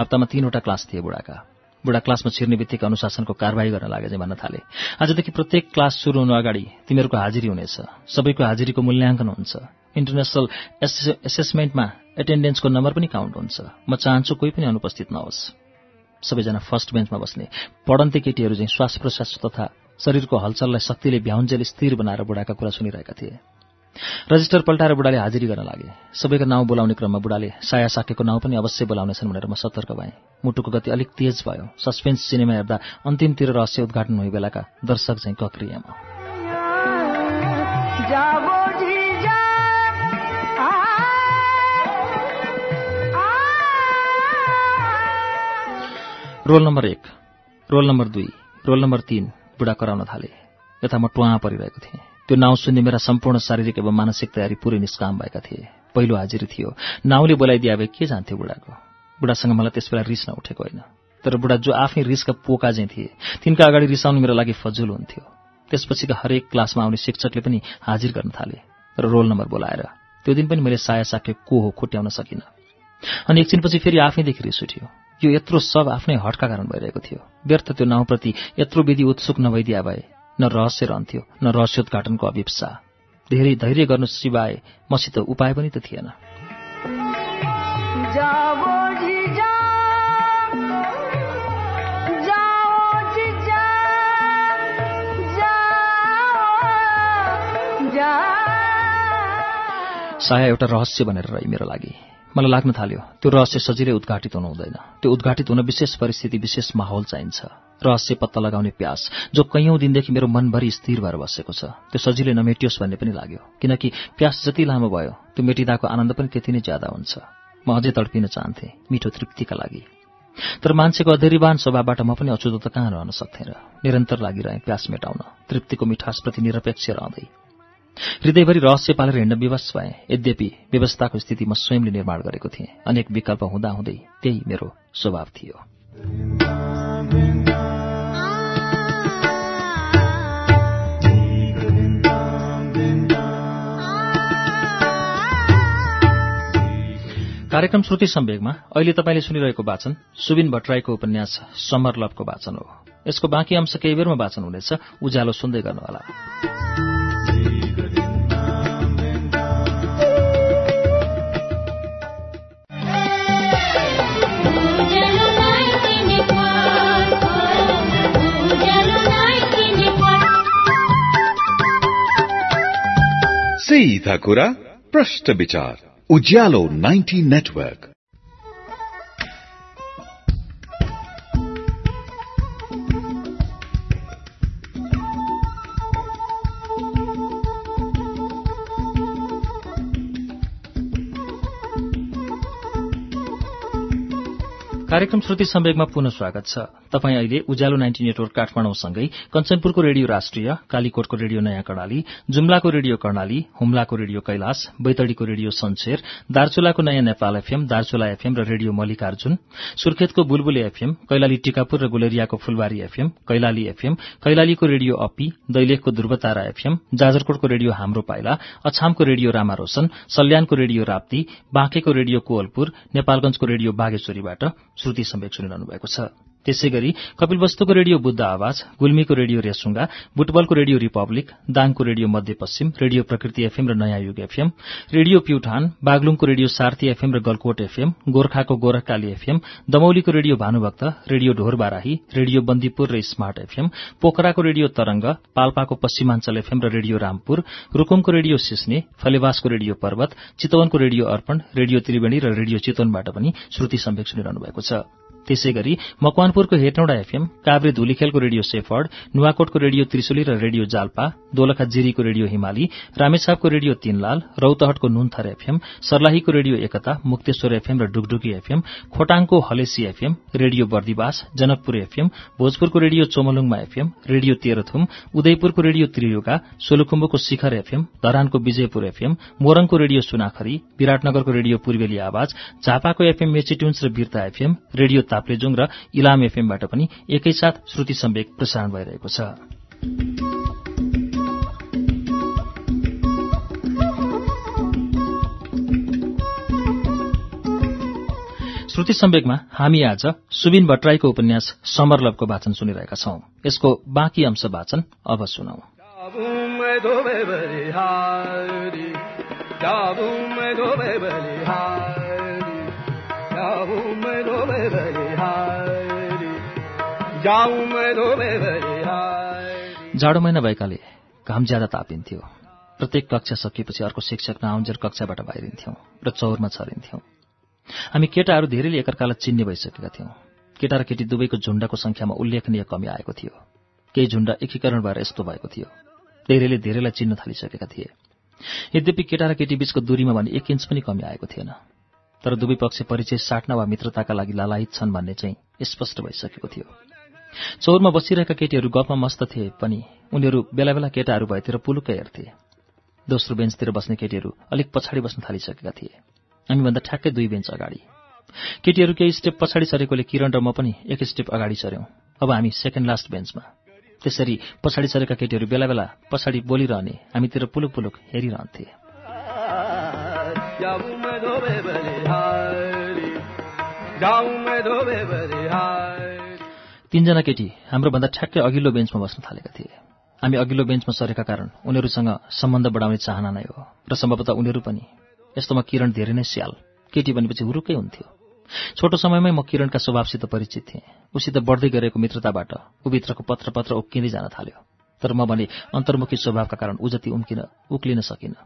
हप्तामा तीनवटा क्लास थिए बुढाका। बुढा क्लासमा छिर्ने बित्तिकै अनुशासनको कारवाही गर्न लागे चाहिँ भन्न थाले। आजदेखि प्रत्येक क्लास सुरु हुनु अगाडि तिमीहरूको हाजिरी हुनेछ। सबैको हाजिरीको मूल्याङ्कन हुन्छ। इन्टरनेसनल एसे- एसेसमेन्टमा एटेन्डेन्सको नम्बर पनि काउन्ट हुन्छ। म चाहन्छु कोही पनि अनुपस्थित नहोस्। सबैजना फर्स्ट बेन्चमा बस्ने पढन्ते केटीहरू चाहिँ श्वास प्रश्वास तथा शरीरको हलचललाई शक्तिले भ्याउन्जेल स्थिर बनाएर बुढाका कुरा सुनिरहेका थिए। रजिस्टर पल्टाएर बुढाले हाजिरी गर्न लागे। सबैको नाउँ बोलाउने क्रममा बुढाले साया साकेको नाउँ पनि अवश्य बोलाउनेछन् भनेर म सतर्क भएँ। मुटुको गति अलिक तेज भयो। सस्पेन्स सिनेमा हेर्दा अन्तिमतिर रहस्य उद्घाटन हुने बेलाका दर्शक चाहिँ कक्रियामा। रोल नम्बर एक रोल नम्बर दुई रोल नम्बर तीन बुढा कराउन थाले। यता म टुवा परिरहेको थिएँ। त्यो नाउँ सुन्ने मेरा सम्पूर्ण शारीरिक एवं मानसिक तयारी पुरै निष्काम भएका थिए। पहिलो हाजिरी थियो। नाउँले बोलाइदिए भए के जान्थ्यो बुढाको? बुढासँग मलाई त्यसबेला रिस नउठेको होइन। तर बुढा जो आफै रिसका पोका चाहिँ थिए तिनका अगाडि रिसाउनु मेरो लागि फजुल हुन्थ्यो। त्यसपछिका हरेक क्लासमा आउने शिक्षकले पनि हाजिर गर्न थाले। र रोल नम्बर बोलाएर त्यो दिन पनि मैले साया साके को हो खुट्याउन सकिनँ। अनि एकछिनपछि फेरि आफैदेखि रिस उठ्यो। यो यत्रो सब आफ्नै हटका कारण भइरहेको थियो। व्यर्थ त्यो नाउँप्रति यत्रो विधि उत्सुक नभइदिया भए न रहस्य रहन्थ्यो न रहस्योद्घाटनको अभिप्सा। धेरै धैर्य गर्नु सिवाय मसित उपाय पनि त थिएन। साया एउटा रहस्य भनेर रही मेरो लागि। मलाई लाग्न थाल्यो त्यो रहस्य सजिलै उद्घाटित हुनु हुँदैन। त्यो उद्घाटित हुन विशेष परिस्थिति विशेष माहौल चाहिन्छ। रहस्य पत्ता लगाउने प्यास जो कैयौँ दिनदेखि मेरो मनभरि स्थिर भएर बसेको छ त्यो सजिलै नमेटियोस् भन्ने पनि लाग्यो। किनकि प्यास जति लामो भयो त्यो मेटिँदाको आनन्द पनि त्यति नै ज्यादा हुन्छ। म अझै तडपिन चाहन्थेँ मिठो तृप्तिका लागि। तर मान्छेको अधेरीवान स्वभावबाट म पनि अछुतो त कहाँ रहन सक्थेँ र निरन्तर लागिरहेँ प्यास मेटाउन तृप्तिको मिठासप्रति निरपेक्ष रहँदै। हृदयभरि रहस्य पालेर हिँड्न विवश भए। यद्यपि व्यवस्थाको स्थिति म स्वयंले निर्माण गरेको थिएँ अनेक विकल्प हुँदाहुँदै त्यही मेरो स्वभाव थियो। कार्यक्रम श्रुति सम्वेगमा अहिले तपाईँले सुनिरहेको वाचन सुबिन भट्टराईको उपन्यास समर लभको वाचन हो। यसको बाँकी अंश केही बेरमा वाचन हुनेछ। उज्यालो सुन्दै गर्नुहोला। सीधा कुरा प्रश्न विचार। उज्यालो 90 नेटवर्क। कार्यक्रम श्रुति सम्वेगमा पुनः स्वागत छ। तपाईँ अहिले उज्यालो नाइन्टी नेटवर्क काठमाडौँसँगै कञ्चनपुरको रेडियो राष्ट्रिय कालीकोटको रेडियो नयाँ कर्णाली जुम्लाको रेडियो कर्णाली हुम्लाको रेडियो कैलाश बैतडीको रेडियो सन्सेर दार्चुलाको नयाँ नेपाल एफएम दार्चुला एफएम र रेडियो मल्लिकार्जुन सुर्खेतको बुलबुले एफएम कैलाली टिकापुर र गुलेरियाको फुलबारी एफएम कैलाली एफएम कैलालीको रेडियो अपी दैलेखको ध्रुवतारा एफएम जाजरकोटको रेडियो हाम्रो पाइला अछामको रेडियो रामा रोशन सल्यानको रेडियो राप्ती बाँकेको रेडियो कोवलपुर नेपालगंजको रेडियो बागेश्वरीबाट श्रुति सम्वेक सुनिरहनु भएको छ। त्यसै गरी कपिलवस्तुको रेडियो बुद्ध आवाज गुल्मीको रेडियो रेसुङ्गा बुटबलको रेडियो रिपब्लिक दाङको radio Madhyapaschim radio Prakriti FM र नयाँ युग एफएम रेडियो प्युठान बागलुङको रेडियो सार्थी एफएम र गलकोट एफएम गोर्खाको Gorakhkali FM दमौलीको radio Bhanubhakta radio Dhorbarahi radio Bandipur र स्मार्ट एफएम पोखराको रेडियो तरंग पाल्पाको पश्चिमाञ्चल एफएम र रेडियो रामपुर रुकुमको रेडियो सिस्ने फलेवासको रेडियो पर्वत चितवनको रेडियो अर्पण रेडियो त्रिवेणी र रेडियो चितवनबाट पनि श्रुति सम्वेक सुनिरहनु भएको छ। त्यसै गरी मकवानपुरको हेटौँडा एफएम काभ्रे धुलीखेलको रेडियो सेफर्ड नुवाकोटको रेडियो त्रिशुली र रेडियो जाल्पा दोलखा जिरीको रेडियो हिमाली रामेछापको रेडियो तीनलाल रौतहटको नुनथर एफएम सर्लाहीको रेडियो एकता मुक्तेश्वर एफएम र Dugdugi FM खोटाङको Halesi FM radio Bardibas Janakpur FM भोजपुरको radio Chomolungma FM radio Terhathum उदयपुरको radio Triyuga सोलुखुम्बुको शिखर एफएम धरानको विजयपुर एफएम मोरङको रेडियो सुनाखरी विराटनगरको रेडियो पूर्वेली आवाज झापाको एफएम मेचिट्युन्स र बिर्ता एफएम रेडियो ताप्लेजुङ र इलाम एफएमबाट पनि एकैसाथ श्रुति सम्वेक प्रसारण भइरहेको छ। श्रुति सम्वेकमा हामी आज सुबिन भट्टराईको उपन्यास समरलभको वाचन सुनिरहेका छौं। यसको बाँकी अंश वाचन अब सुनौ। जाडो महिना भएकाले घाम ज्यादा तापिन्थ्यो। प्रत्येक कक्षा सकिएपछि अर्को शिक्षक नआउन्जेल कक्षाबाट बाहिरिन्थ्यौं र चौरमा छरिन्थ्यौं। हामी केटाहरू धेरैले एकअर्कालाई चिन्ने भइसकेका थियौं। केटा र केटी दुवैको झुण्डको संख्यामा उल्लेखनीय कमी आएको थियो। केही झुण्ड एकीकरण भएर यस्तो भएको थियो। धेरैले धेरैलाई चिन्न थालिसकेका थिए। यद्यपि केटा र केटी बीचको दूरीमा भने एक इन्च पनि कमी आएको थिएन। तर दुवै पक्ष परिचय साट्न वा मित्रताका लागि लालायित छन् भन्ने चाहिँ स्पष्ट भइसकेको थियो। चौरमा बसिरहेका केटीहरू गफमा मस्त थिए पनि उनीहरू बेला बेला केटाहरू भएतिर पुलुक्कै हेर्थे। दोस्रो बेन्चतिर बस्ने केटीहरू अलिक पछाडि बस्न थालिसकेका थिए। हामीभन्दा ठ्याक्कै दुई बेन्च अगाडि। केटीहरू केही स्टेप पछाडि सरेकोले किरण र म पनि एक स्टेप अगाडि सऱ्यौं। अब हामी सेकेन्ड लास्ट बेन्चमा त्यसरी पछाडि सरेका केटीहरू बेला बेला पछाडि बोलिरहने हामीतिर पुलुक पुलुक हेरिरहन्थे। तीनजना केटी हाम्रो भन्दा ठ्याक्कै अघिल्लो बेन्चमा बस्न थालेका थिए। हामी अघिल्लो बेन्चमा सरेका कारण उनीहरूसँग सम्बन्ध बढाउने चाहना नै हो र सम्भवतः उनीहरू पनि। यस्तोमा किरण धेरै नै स्याल। केटी भनेपछि हुरुकै हुन्थ्यो। छोटो समयमै म किरणका स्वभावसित परिचित थिएँ। उसित बढ्दै गरेको मित्रताबाट उभित्रको पत्र पत्र उक्किँदै जान थाल्यो। तर म भने अन्तर्मुखी स्वभावका कारण ऊ जति उम्किन उक्लिन सकिनँ।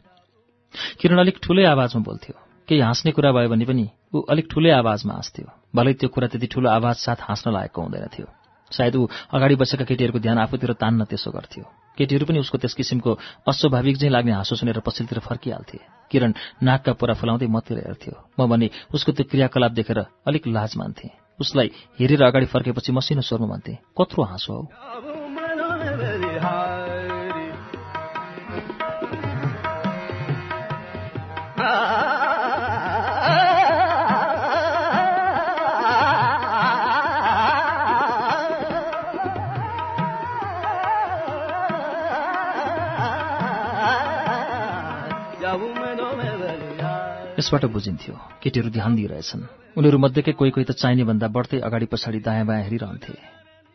किरण अलिक ठुलै आवाजमा बोल्थ्यो। केही हाँस्ने कुरा भयो भने पनि ऊ अलिक ठुलै आवाजमा हाँस्थ्यो। भलै त्यो कुरा त्यति ठुलो आवाज साथ हाँस्न लागेको हुँदैन थियो सायद ऊ अगाडि बसेका केटीहरूको ध्यान आफूतिर तान्न त्यसो गर्थ्यो। केटीहरू पनि उसको त्यस किसिमको अस्वाभाविक चाहिँ लाग्ने हाँसो सुनेर पछिल्तिर फर्किहाल्थे। किरण नाकका पोरा फुलाउँदै मतिर हेर्थ्यो। म भने उसको त्यो क्रियाकलाप देखेर अलिक लाज मान्थे। उसलाई हेरेर अगाडि फर्केपछि मसिनो स्वरमा भन्थे कत्रो हाँसो हौ? बरिहार यसबाट बुझिन्थ्यो। केटीहरू ध्यान दिइरहेछन्। उनीहरू मध्येकै कोही कोही त चाहिने भन्दा बढ्दै अगाडि पछाडि दायाँ बायाँ हेरिरहन्थे।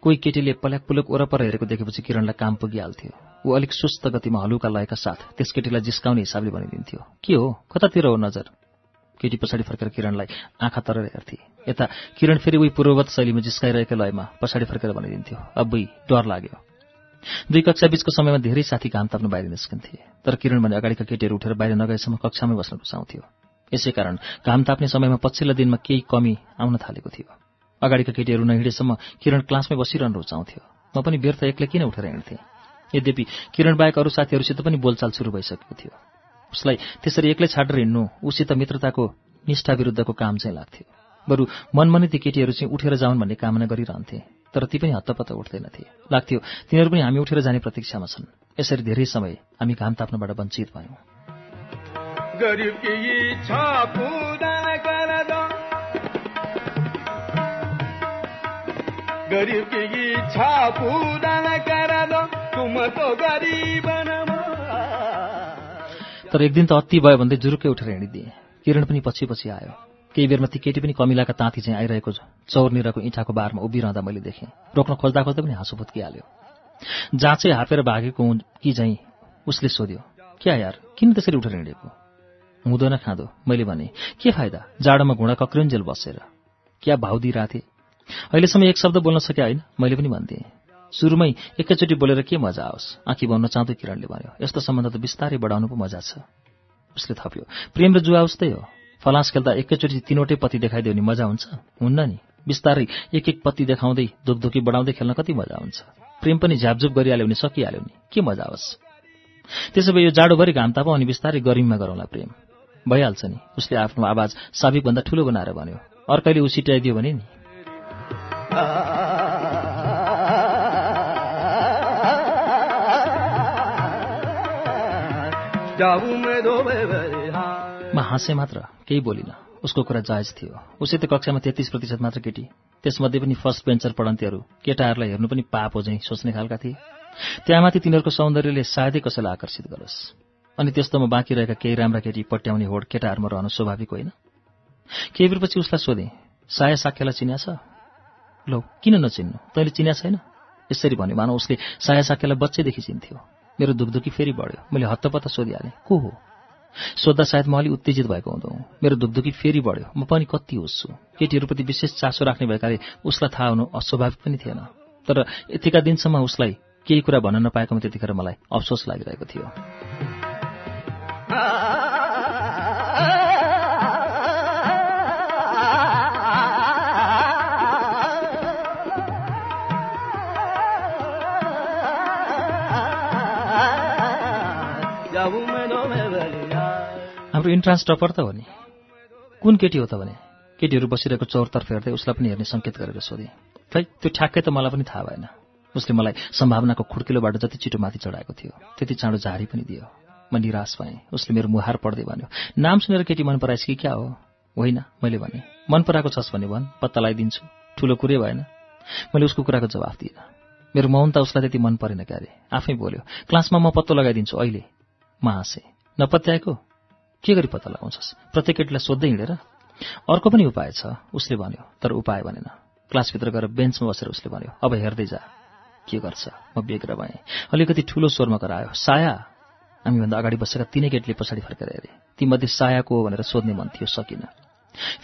कोही केटीले पल्याक पुलक वरपर हेरेको देखेपछि किरणलाई काम पुगिहाल्थ्यो। ऊ अलिक सुस्त गतिमा हलुका लयका साथ त्यस केटीलाई जिस्काउने हिसाबले भनिदिन्थ्यो। के हो? कतातिर हो नजर? केटी पछाडि फर्केर किरणलाई आँखा तरेर हेर्थे। यता किरण फेरि उही पूर्ववत शैलीमा जिस्काइरहेको लयमा पछाडि फर्केर भनिदिन्थ्यो। अब्बुई डर लाग्यो। दुई कक्षा बीचको समयमा धेरै साथी घाम ताप्न बाहिर निस्कन्थे। तर किरण भने अगाडिका केटीहरू उठेर बाहिर नगएसम्म कक्षामै बस्न रुचाउँथ्यो यसै कारण घाम ताप्ने समयमा पछिल्ला दिनमा केही कमी आउन थालेको थियो। अगाडिका केटीहरू नहिँडेसम्म किरण क्लासमै बसिरहनु रुचाउँथ्यो। म पनि व्यर्थ एक्लै किन उठेर हिँड्थेँ? यद्यपि किरण बाहेक अरू साथीहरूसित पनि बोलचाल सुरु भइसकेको थियो। उसलाई त्यसरी एक्लै छाडेर हिँड्नु उसित मित्रताको निष्ठा विरुद्धको काम चाहिँ लाग्थ्यो। बरु मनमनै ती केटीहरू चाहिँ उठेर जाउन् भन्ने कामना गरिरहन्थे तर ती पनि हत्तपत्त उठ्दैनथे। लाग्थ्यो तिनीहरू पनि हामी उठेर जाने प्रतीक्षामा छन्। यसरी धेरै समय हामी घाम ताप्नबाट वञ्चित भयौँ। गरीब की इच्छा पूरा कर दो। गरीब की इच्छा तर एक दिन त अति भयो भन्दै जुरुकै उठेर हिँडिदिए। किरण पनि पछि पछि आयो। केही बेरमा ती केटी पनि कमिलाका ताँती चाहिँ आइरहेको चौरनिरको इँठाको बारमा उभिरहँदा मैले देखेँ। रोक्न खोज्दा खोज्दै पनि हाँसो फुत्किहाल्यो जाँचै हापेर भागेको कि झैँ उसले सोध्यो क्या यार किन त्यसरी उठेर हिँडेको? हुँदैन खाँदो। मैले भने के फाइदा? जाडोमा घुँडा कक्रिन्जेल बसेर। क्या भाउ दिइरहेथे अहिलेसम्म एक शब्द बोल्न सके होइन? मैले पनि भन्थेँ। सुरुमै एकैचोटि बोलेर के मजा आओस्? आँखी बन्न चाहँदो किरणले भन्यो। यस्तो सम्बन्ध त बिस्तारै बढाउनु पो मजा छ। उसले थप्यो। प्रेम र जुवा उस्तै हो। फलास खेल्दा एकैचोटि तिनवटै पत्ती देखाइदियो भने मजा हुन्छ? हुन्न नि। बिस्तारै एक एक पत्ती देखाउँदै धुकधुकी बढाउँदै खेल्न कति मजा हुन्छ? प्रेम पनि झ्यापझुप गरिहाल्यो भने सकिहाल्यो नि। के मजा होस् त्यसो भए यो जाडोभरि घाम तापौँ अनि बिस्तारै गरिममा गरौँला प्रेम। भइहाल्छ नि। उसले आफ्नो आवाज साबिकभन्दा ठुलो बनाएर भन्यो। अर्कैले उसिटाइदियो भने नि। म हाँसेँ मात्र केही बोलिनँ। उसको कुरा जायज थियो। उसै त कक्षामा तेत्तिस प्रतिशत मात्र केटी। त्यसमध्ये पनि फर्स्ट बेन्चर पढन्तीहरू केटाहरूलाई हेर्नु पनि पाप हो झैँ सोच्ने खालका थिए। त्यहाँमाथि तिनीहरूको सौन्दर्यले सायदै कसैलाई आकर्षित गरोस्। अनि त्यस्तोमा बाँकी रहेका केही राम्रा केटी पट्याउने होड केटाहरूमा रहनु स्वाभाविक होइन? केही बेरपछि उसलाई सोधेँ साया साक्यलाई चिन्या छ लौ किन नचिन्नु? तैँले चिन्या छैन यसरी भन्यो। मानव उसले साया साक्यलाई बच्चैदेखि चिन्थ्यो। मेरो दुखदुखी फेरि बढ्यो। मैले हत्तपत्त सोधिहालेँ को हो? सोद्धा सायद म अलिक उत्तेजित भएको हुँदो मेरो दुखदुखी फेरि बढ्यो। म पनि कति हुस्छु केटीहरूप्रति विशेष चासो राख्ने भएकाले उसलाई थाहा हुनु अस्वाभाविक पनि थिएन। तर यतिका दिनसम्म उसलाई केही कुरा भन्न नपाएकोमा त्यतिखेर मलाई अफसोस लागिरहेको थियो। हाम्रो इन्ट्रान्स टपर त हो नि। कुन केटी हो त भने? केटीहरू बसिरहेको चौरतर्फ हेर्दै उसलाई पनि हेर्ने सङ्केत गरेर सोधेँ। खै त्यो ठ्याक्कै त मलाई पनि थाहा भएन। उसले मलाई सम्भावनाको खुड्किलोबाट जति छिटो माथि चढाएको थियो त्यति चाँडो झारी पनि दियो। म निराश भएँ। उसले मेरो मुहार पढ्दै भन्यो नाम सुनेर केटी मन पराएछ कि क्या हो? होइन मैले भने मन पराएको छस् भने भन् पत्ता लगाइदिन्छु। ठुलो कुरै भएन। मैले उसको कुराको जवाफ दिइनँ मेरो मौनता उसलाई त्यति मन परेन क्यारे। आफै बोल्यो क्लासमा म पत्तो लगाइदिन्छु अहिले। म हाँसेँ नपत्याएको के गरी पत्ता लगाउँछस्? प्रत्येक केटीलाई सोध्दै हिँडेर? अर्को पनि उपाय छ उसले भन्यो तर उपाय भनेन। क्लासभित्र गएर बेन्चमा बसेर उसले भन्यो अब हेर्दै जा। के गर्छ? म बेग्र भएँ। अलिकति ठूलो स्वरमा करायो। साया हामीभन्दा अगाडि बसेका तिनै केटीले पछाडि फर्केर हेरे। तीमध्ये साया को हो भनेर सोध्ने मन थियो सकिन।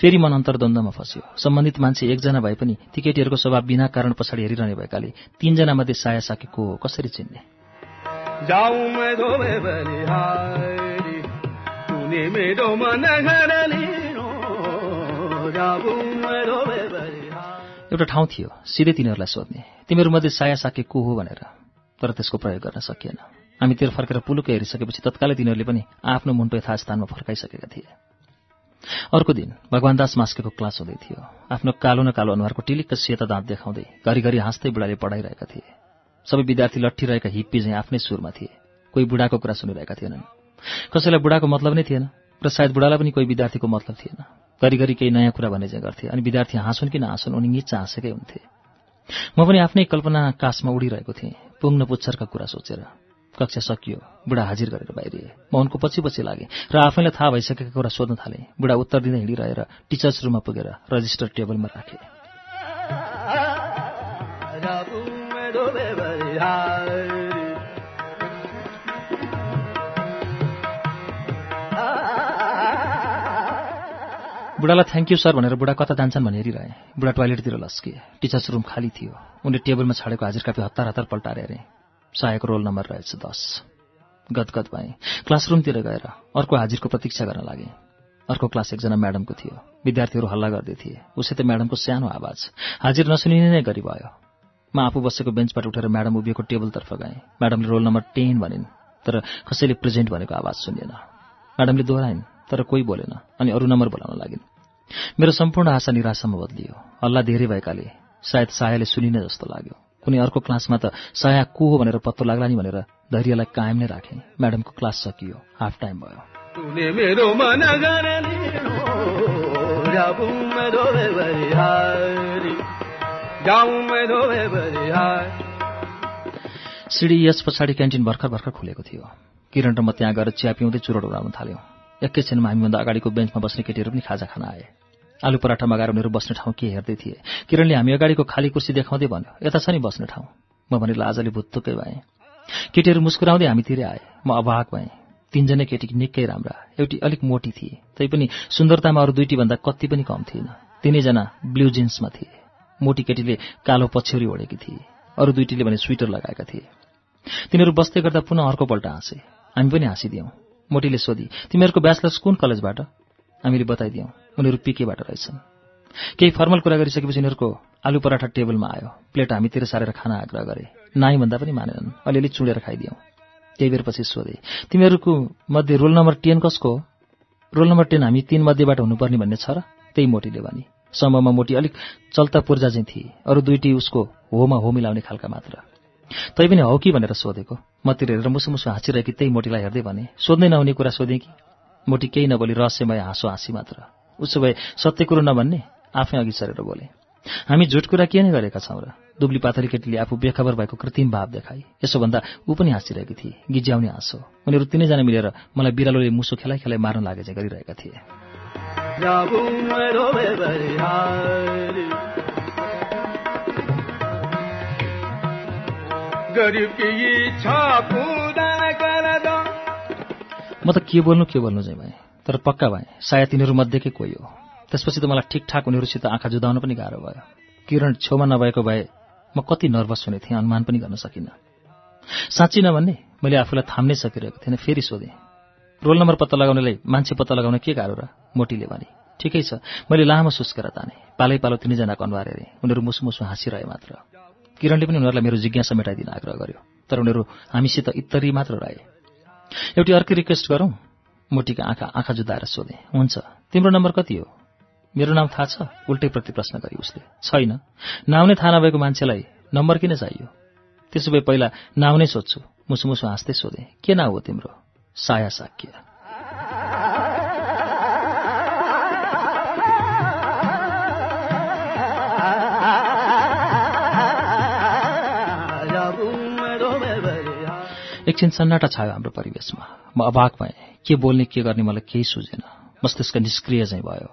फेरि मन अन्तर्द्वन्द्वमा फस्यो। सम्बन्धित मान्छे एकजना भए पनि ती केटीहरूको स्वभाव बिना कारण पछाडि हेरिरहने भएकाले तीनजना मध्ये साया साके को हो कसरी चिन्ने एउटा ठाउँ थियो सिधै तिनीहरूलाई सोध्ने। तिमीहरूमध्ये साया साके को हो भनेर तर त्यसको प्रयोग गर्न सकिएन। हामीतिर फर्केर पुलुकै हेरिसकेपछि तत्कालै तिनीहरूले पनि आफ्नो मुन्टो यथास्थानमा फर्काइसकेका थिए। अर्को दिन भगवान दास मास्केको क्लास हुँदै थियो। आफ्नो कालो न कालो अनुहारको टिलिक्क सेता दाँत देखाउँदै घरिघरि हाँस्दै बुढाले पढाइरहेका थिए। सबै विद्यार्थी लट्ठिरहेका हिप्पी चाहिँ आफ्नै सुरमा थिए। कोही बुढाको कुरा सुनिरहेका थिएनन्। कसैलाई बुढाको मतलब नै थिएन र सायद बुढालाई पनि कोही विद्यार्थीको मतलब थिएन। घरिघरि केही नयाँ कुरा भन्ने चाहिँ गर्थे अनि विद्यार्थी हाँसुन् कि नहाँसुन् उनी निच्चा हाँसेकै हुन्थे। म पनि आफ्नै कल्पना काशमा उडिरहेको थिएँ पुग्न पुच्छरका कुरा सोचेर। कक्षा सकियो। बुढा हाजिर गरेर बाहिरिए। म उनको पछि पछि लागेँ र आफैलाई थाहा भइसकेका कुरा सोध्न थालेँ। बुढा उत्तर दिँदै हिँडिरहेर टिचर्स रुममा पुगेर रजिस्टर टेबलमा राखेँ। बुढालाई थ्याङ्क यू सर भनेर बुढा कता जान्छन् भनेर हेरिरहे। बुढा टोयलेटतिर लस्के टिचर्स रुम खाली थियो। उनले टेबलमा छाडेको हाजिर कापी हतार हतार पल्टाएर हेरे। सायको रोल नम्बर रहेछ दस। गदगद भएँ क्लासरुमतिर गएर अर्को हाजिरको प्रतीक्षा गर्न लागेँ। अर्को क्लास एकजना म्याडमको थियो। विद्यार्थीहरू हल्ला गर्दै थिए। उसै त म्याडमको सानो आवाज। हाजिर नसुनिने नै गरी भयो। म आफू बसेको बेन्चबाट उठेर म्याडम उभिएको टेबलतर्फ गएँ। म्याडमले रोल नम्बर टेन भनिन् तर कसैले प्रेजेन्ट भनेको आवाज सुनिएन। म्याडमले दोहोऱ्याइन् तर कोही बोलेन अनि अरू नम्बर बोलाउन लागिन्। मेरो सम्पूर्ण आशा निराशामा बदलियो। हल्ला धेरै भएकाले सायद सायाले सुनिने जस्तो लाग्यो। कुनै अर्को क्लासमा त साया को हो भनेर पत्तो लाग्ला नि भनेर धैर्यलाई कायम नै राखेँ। म्याडमको क्लास सकियो। हाफ टाइम भयो। सिडी यस पछाडि क्यान्टिन भर्खर भर्खर खुलेको थियो। किरण र म त्यहाँ गएर चिया पिउँदै चुरोट उडाउन थाल्यौँ। एकैछिनमा हामीभन्दा अगाडिको बेन्चमा बस्ने केटीहरू पनि खाजा खान आए। आलु पराठा मगाएर उनीहरू बस्ने ठाउँ के हेर्दै थिए? किरणले हामी अगाडिको खाली कुर्सी देखाउँदै भन्यो यता छ नि बस्ने ठाउँ? म भने लाजले भुत्तुकै भएँ। केटीहरू मुस्कुराउँदै हामीतिरै आए। म अभाग भएँ। तीनजना केटी निकै राम्रा। एउटी अलिक मोटी थिए। तैपनि सुन्दरतामा अरू दुईटीभन्दा कति पनि कम थिएन। तिनैजना ब्लू जिन्समा थिए। मोटी केटीले कालो पछ्यौरी ओढेकी थिए। अरू दुईटीले भने स्वेटर लगाएका थिए। तिनीहरू बस्दै गर्दा पुनः अर्कोपल्ट हाँसे। हामी पनि हाँसिदियौँ। मोटीले सोधी तिमीहरूको ब्याचलर्स कुन कलेजबाट? हामीले बताइदियौँ उनीहरू पिकेबाट रहेछन्। केही फर्मल कुरा गरिसकेपछि उनीहरूको आलु पराठा टेबलमा आयो। प्लेट हामीतिर सारेर खाना आग्रह गरे। नाइ भन्दा पनि मानेनन्। अलिअलि चुडेर खाइदियौँ। केही बेरपछि सोधे तिमीहरूको मध्ये रोल नम्बर टेन कसको हो? रोल नम्बर टेन हामी तीन मध्येबाट हुनुपर्ने भन्ने छ र त्यही मोटीले भने। समूहमा मोटी अलिक चल्ता पूर्जा चाहिँ थिए। अरू दुईटी उसको होमा हो मिलाउने खालका मात्र। तै पनि हौ कि भनेर सोधेको। मतिर हेरेर मुसु मुसु हाँसिरहेकी त्यही मोटीलाई हेर्दै भने सोध्नै नहुने कुरा सोधेँ कि? मोटी केही नबोली रहस्यमय हाँसो हाँसी मात्र। उसो भए सत्य कुरो नभन्ने आफै अघि सरेर बोले हामी झुट कुरा के नै गरेका छौँ र? दुब्ली पाथरी केटीले आफू बेखबर भएको कृत्रिम भाव देखाई। यसो भन्दा ऊ पनि हाँसिरहेकी थिए गिज्याउने हाँसो। उनीहरू तिनैजना मिलेर मलाई बिरालोले मुसो खेलाइ खेलाइ मार्न लागे चाहिँ गरिरहेका थिए। मैं त के बोल्नु के बोल्नु चाहिँ भएँ तर पक्का भएँ सायद तिनीहरू मध्येकै कोही हो। त्यसपछि त मलाई ठिकठाक उनीहरूसित आँखा जुदाउन पनि गाह्रो भयो। किरण छेउमा नभएको भए म कति नर्भस हुने थिएँ अनुमान पनि गर्न सकिनँ। साँच्ची नभन्ने मैले आफूलाई थाम्नै सकिरहेको थिएन फेरि सोधेँ। रोल नम्बर पत्ता लगाउनेलाई मान्छे पत्ता लगाउन के गाह्रो र? मोटीले भने ठिकै छ मैले लामो सुस्केर ताने। पालै पालो तिनैजनाको अनुहार हेरेँ उनीहरू मुसु मुसु हाँसिरहे मात्र। किरणले पनि उनीहरूलाई मेरो जिज्ञासा मेटाइदिन आग्रह गर्यो। तर उनीहरू हामीसित इत्तरी मात्र रहे। एउटी अर्कै रिक्वेस्ट गरौँ? मोटीका आँखा आँखा जुदाएर सोधे। हुन्छ। तिम्रो नम्बर कति हो? मेरो नाम थाहा छ? उल्टै प्रति प्रश्न गरी उसले। छैन। नाउँ नै थाहा नभएको मान्छेलाई नम्बर किन चाहियो? त्यसो भए पहिला नाउँ नै सोध्छु। मुसु मुसु हाँस्दै सोधे। के नाउँ हो तिम्रो? साया साक्य। एकछिन सन्नाटा छायो हाम्रो परिवेशमा। म अभाग भएँ। के बोल्ने के गर्ने मलाई केही सुझेन। मस्तिष्क निष्क्रिय चाहिँ भयो।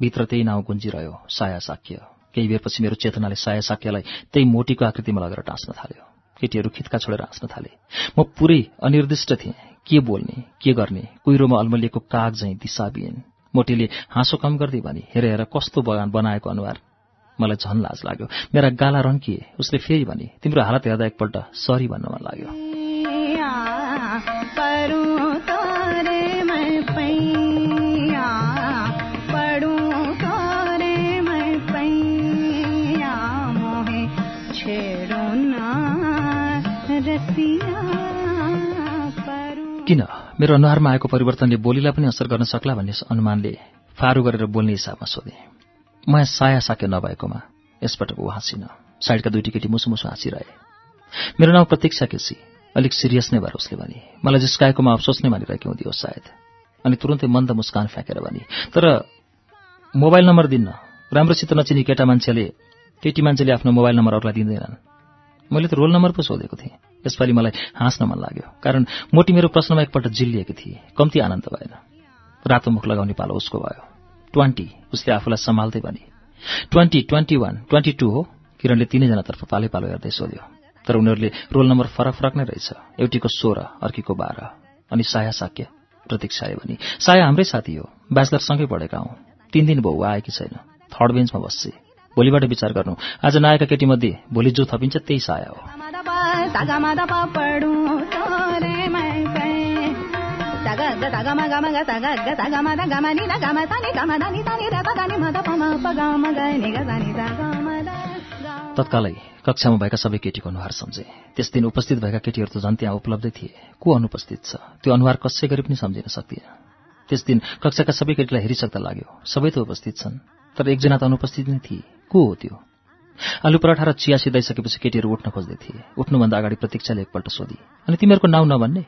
भित्र त्यही नाउँ गुन्जिरह्यो साया साक्य। केही बेरपछि मेरो चेतनाले साया साक्यलाई त्यही मोटीको आकृतिमा लगेर टाँस्न थाल्यो। केटीहरू खित्का छोडेर हाँस्न थाले। म पुरै अनिर्दिष्ट थिएँ। के बोल्ने के गर्ने कुहिरोमा अल्मलिएको काग झैँ दिशाबिन मोटीले हाँसो कम गर्दै भने हेर हेर कस्तो बगान बनाएको अनुहार। मलाई झन लाज लाग्यो। मेरा गाला रन्किए उसले फेरि भने तिम्रो हालत हेर्दा एकपल्ट सरी भन्न मन लाग्यो। किन? मेरो अनुहारमा आएको परिवर्तनले बोलीलाई पनि असर गर्न सक्ला भन्ने अनुमानले फारू गरेर बोल्ने हिसाबमा सोधे। म साया साक्य नभएकोमा यसपटक ऊ हाँसिन साइडका दुईटी केटी मुसु मुसु हाँसिरहे। मेरो नाउँ प्रतीक्षा केसी। अलिक सिरियस नै भएर उसले भने मलाई जिस्काएकोमा अफसोस नै मानिरहेको हुन्थ्यो सायद। अनि तुरन्तै मन्द मुस्कान फ्याँकेर भने तर मोबाइल नम्बर दिन्न। राम्रोसित नचिनी केटा मान्छेले केटी मान्छेले आफ्नो मोबाइल नम्बर अरूलाई दिँदैनन्। मैले त रोल नम्बर पो सोधेको थिएँ। यसपालि मलाई हाँस्न मन लाग्यो कारण मोटी मेरो प्रश्नमा एकपल्ट जिल्लिएकी थिए। कम्ती आनन्द भएन। रातो मुख लगाउने पालो उसको भयो। ट्वेन्टी उसले आफूलाई सम्हाल्दै भने twenty twenty one twenty two हो। किरणले तिनैजनातर्फ पालै पालो हेर्दै सोध्यो। तर उनीहरूले रोल नम्बर फरक फरक नै रहेछ। एउटीको सोह्र अर्कीको बाह्र अनि साया साक्य प्रतीक्षाले भने। साया हाम्रै साथी हो। ब्याचलरसँगै पढेका हौँ। तिन दिन ऊ आएकी छैन। थर्ड बेन्चमा बस्छे भोलिबाट विचार गर्नु। आज नआएका केटीमध्ये भोलि जो थपिन्छ त्यही साया हो। तत्कालै कक्षामा भएका सबै केटीको अनुहार सम्झे। त्यस दिन उपस्थित भएका केटीहरू त झन् त्यहाँ उपलब्धै थिए। को अनुपस्थित छ? त्यो अनुहार कसै गरी पनि सम्झिन सक्दिनँ। त्यस दिन कक्षाका सबै केटीलाई हेरिसक्दा लाग्यो। सबै त उपस्थित छन् तर एकजना त अनुपस्थित नै थिए। को हो त्यो? आलु पराठा र चिया सिधाइसकेपछि केटीहरू उठ्न खोज्दै थिए। उठ्नुभन्दा अगाडि प्रतीक्षाले एकपल्ट सोधी अनि तिमीहरूको नाउँ नभन्ने?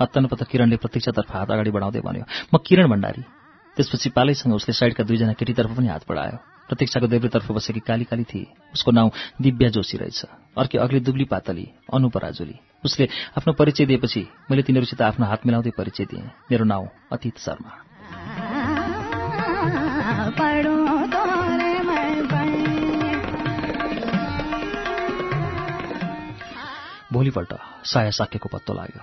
हत्तनपत्त किरणले प्रतीक्षातर्फ हात अगाडि बढाउँदै भन्यो म किरण भण्डारी। त्यसपछि पालैसँग उसले साइडका दुईजना केटीतर्फ पनि हात बढायो। प्रतीक्षाको देब्रेतर्फ बसेकी काली काली थिए। उसको नाउँ दिव्या जोशी रहेछ। अर्की अग्ली दुब्ली पातली अनुपराजुली उसले आफ्नो परिचय दिएपछि मैले तिनीहरूसित आफ्नो हात मिलाउँदै परिचय दिएँ। मेरो नाउँ अतीत शर्मा। भोलिपल्ट साया साकेको पत्तो लाग्यो।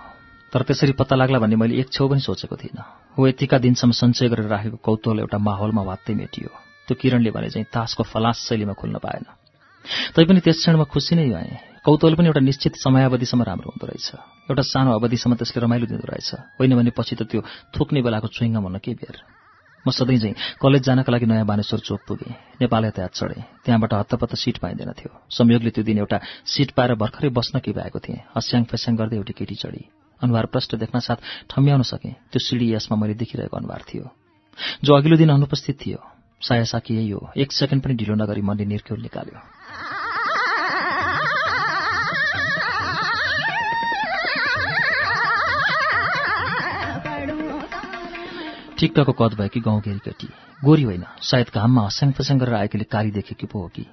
तर त्यसरी पत्ता लाग्ला भन्ने मैले एक छेउ पनि सोचेको थिइनँ। हो यतिका दिनसम्म सञ्चय गरेर राखेको कौतूहल एउटा माहौलमा वात्तै मेटियो। त्यो किरणले भने चाहिँ तासको फलास शैलीमा खुल्न पाएन। तैपनि त्यस क्षणमा खुसी नै भएँ। कौतूहल पनि एउटा निश्चित समयावधिसम्म राम्रो हुँदो रहेछ। एउटा सानो अवधिसम्म त्यसले रमाइलो दिँदो रहेछ। होइन भने पछि त त्यो थुक्ने बेलाको चुइङ्गम हुन के बेर? म सधैँ चाहिँ कलेज जानका लागि नयाँ बानेश्वर चोक पुगेँ। नेपाल यातायात चढेँ। त्यहाँबाट हत्तपत्त सिट पाइँदैन थियो। संयोगले त्यो दिन एउटा सिट पाएर भर्खरै बस्न के भएको थिएँ। हस्याङ फस्याङ गर्दै एउटी केटी चढी। अनुहार प्रष्ट देख्न साथ ठम्ब्याउन सकेँ। त्यो सिडी यसमा मैले देखिरहेको अनुहार थियो। जो अघिल्लो दिन अनुपस्थित थियो। साया साकी यही हो एक सेकेन्ड पनि ढिलो नगरी मनले निर्क्यौल निकाल्यो। ठिक्कको कद भएकी गाउँघेरी केटी गोरी होइन सायद घाममा हस्याङ फस्याङ गरेर आएकीले काली देखेकी पो हो कि।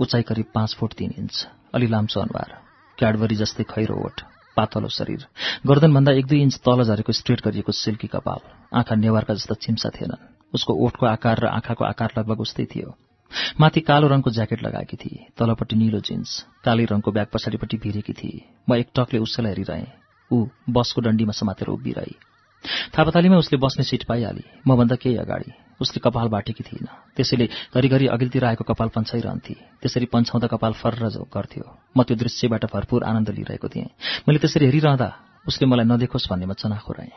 उचाइ करिब पाँच फुट तीन इन्च। अलि लाम्चो अनुहार। क्याडबरी जस्तै खैरो ओठ पातलो शरीर। गर्दनभन्दा एक दुई इन्च तल झरेको स्ट्रेट गरिएको सिल्की कपाल। आँखा नेवारका जस्ता चिम्सा थिएनन्। उसको ओठको आकार र आँखाको आकार लगभग उस्तै थियो। माथि कालो रङको ज्याकेट लगाएकी थिए तलपट्टि निलो जिन्स काली रङको ब्याग पछाडिपट्टि भिरेकी थिए। म एक टकले उसैलाई हेरिरहेँ। ऊ बसको डन्डीमा समातेर उभिरही। थापातालीमा उसले बस्ने सिट पाइहाली। मभन्दा केही अगाडि उसले कपाल बाटेकी थिइन। त्यसैले घरिघरि अघिल्तिर आएको कपाल पन्छाइरहन्थे। त्यसरी पन्छाउँदा कपाल फर्र गर्थ्यो। म त्यो दृश्यबाट भरपूर आनन्द लिइरहेको थिएँ। मैले त्यसरी हेरिरहँदा उसले मलाई नदेखोस् भन्ने म चनाखो रहेँ।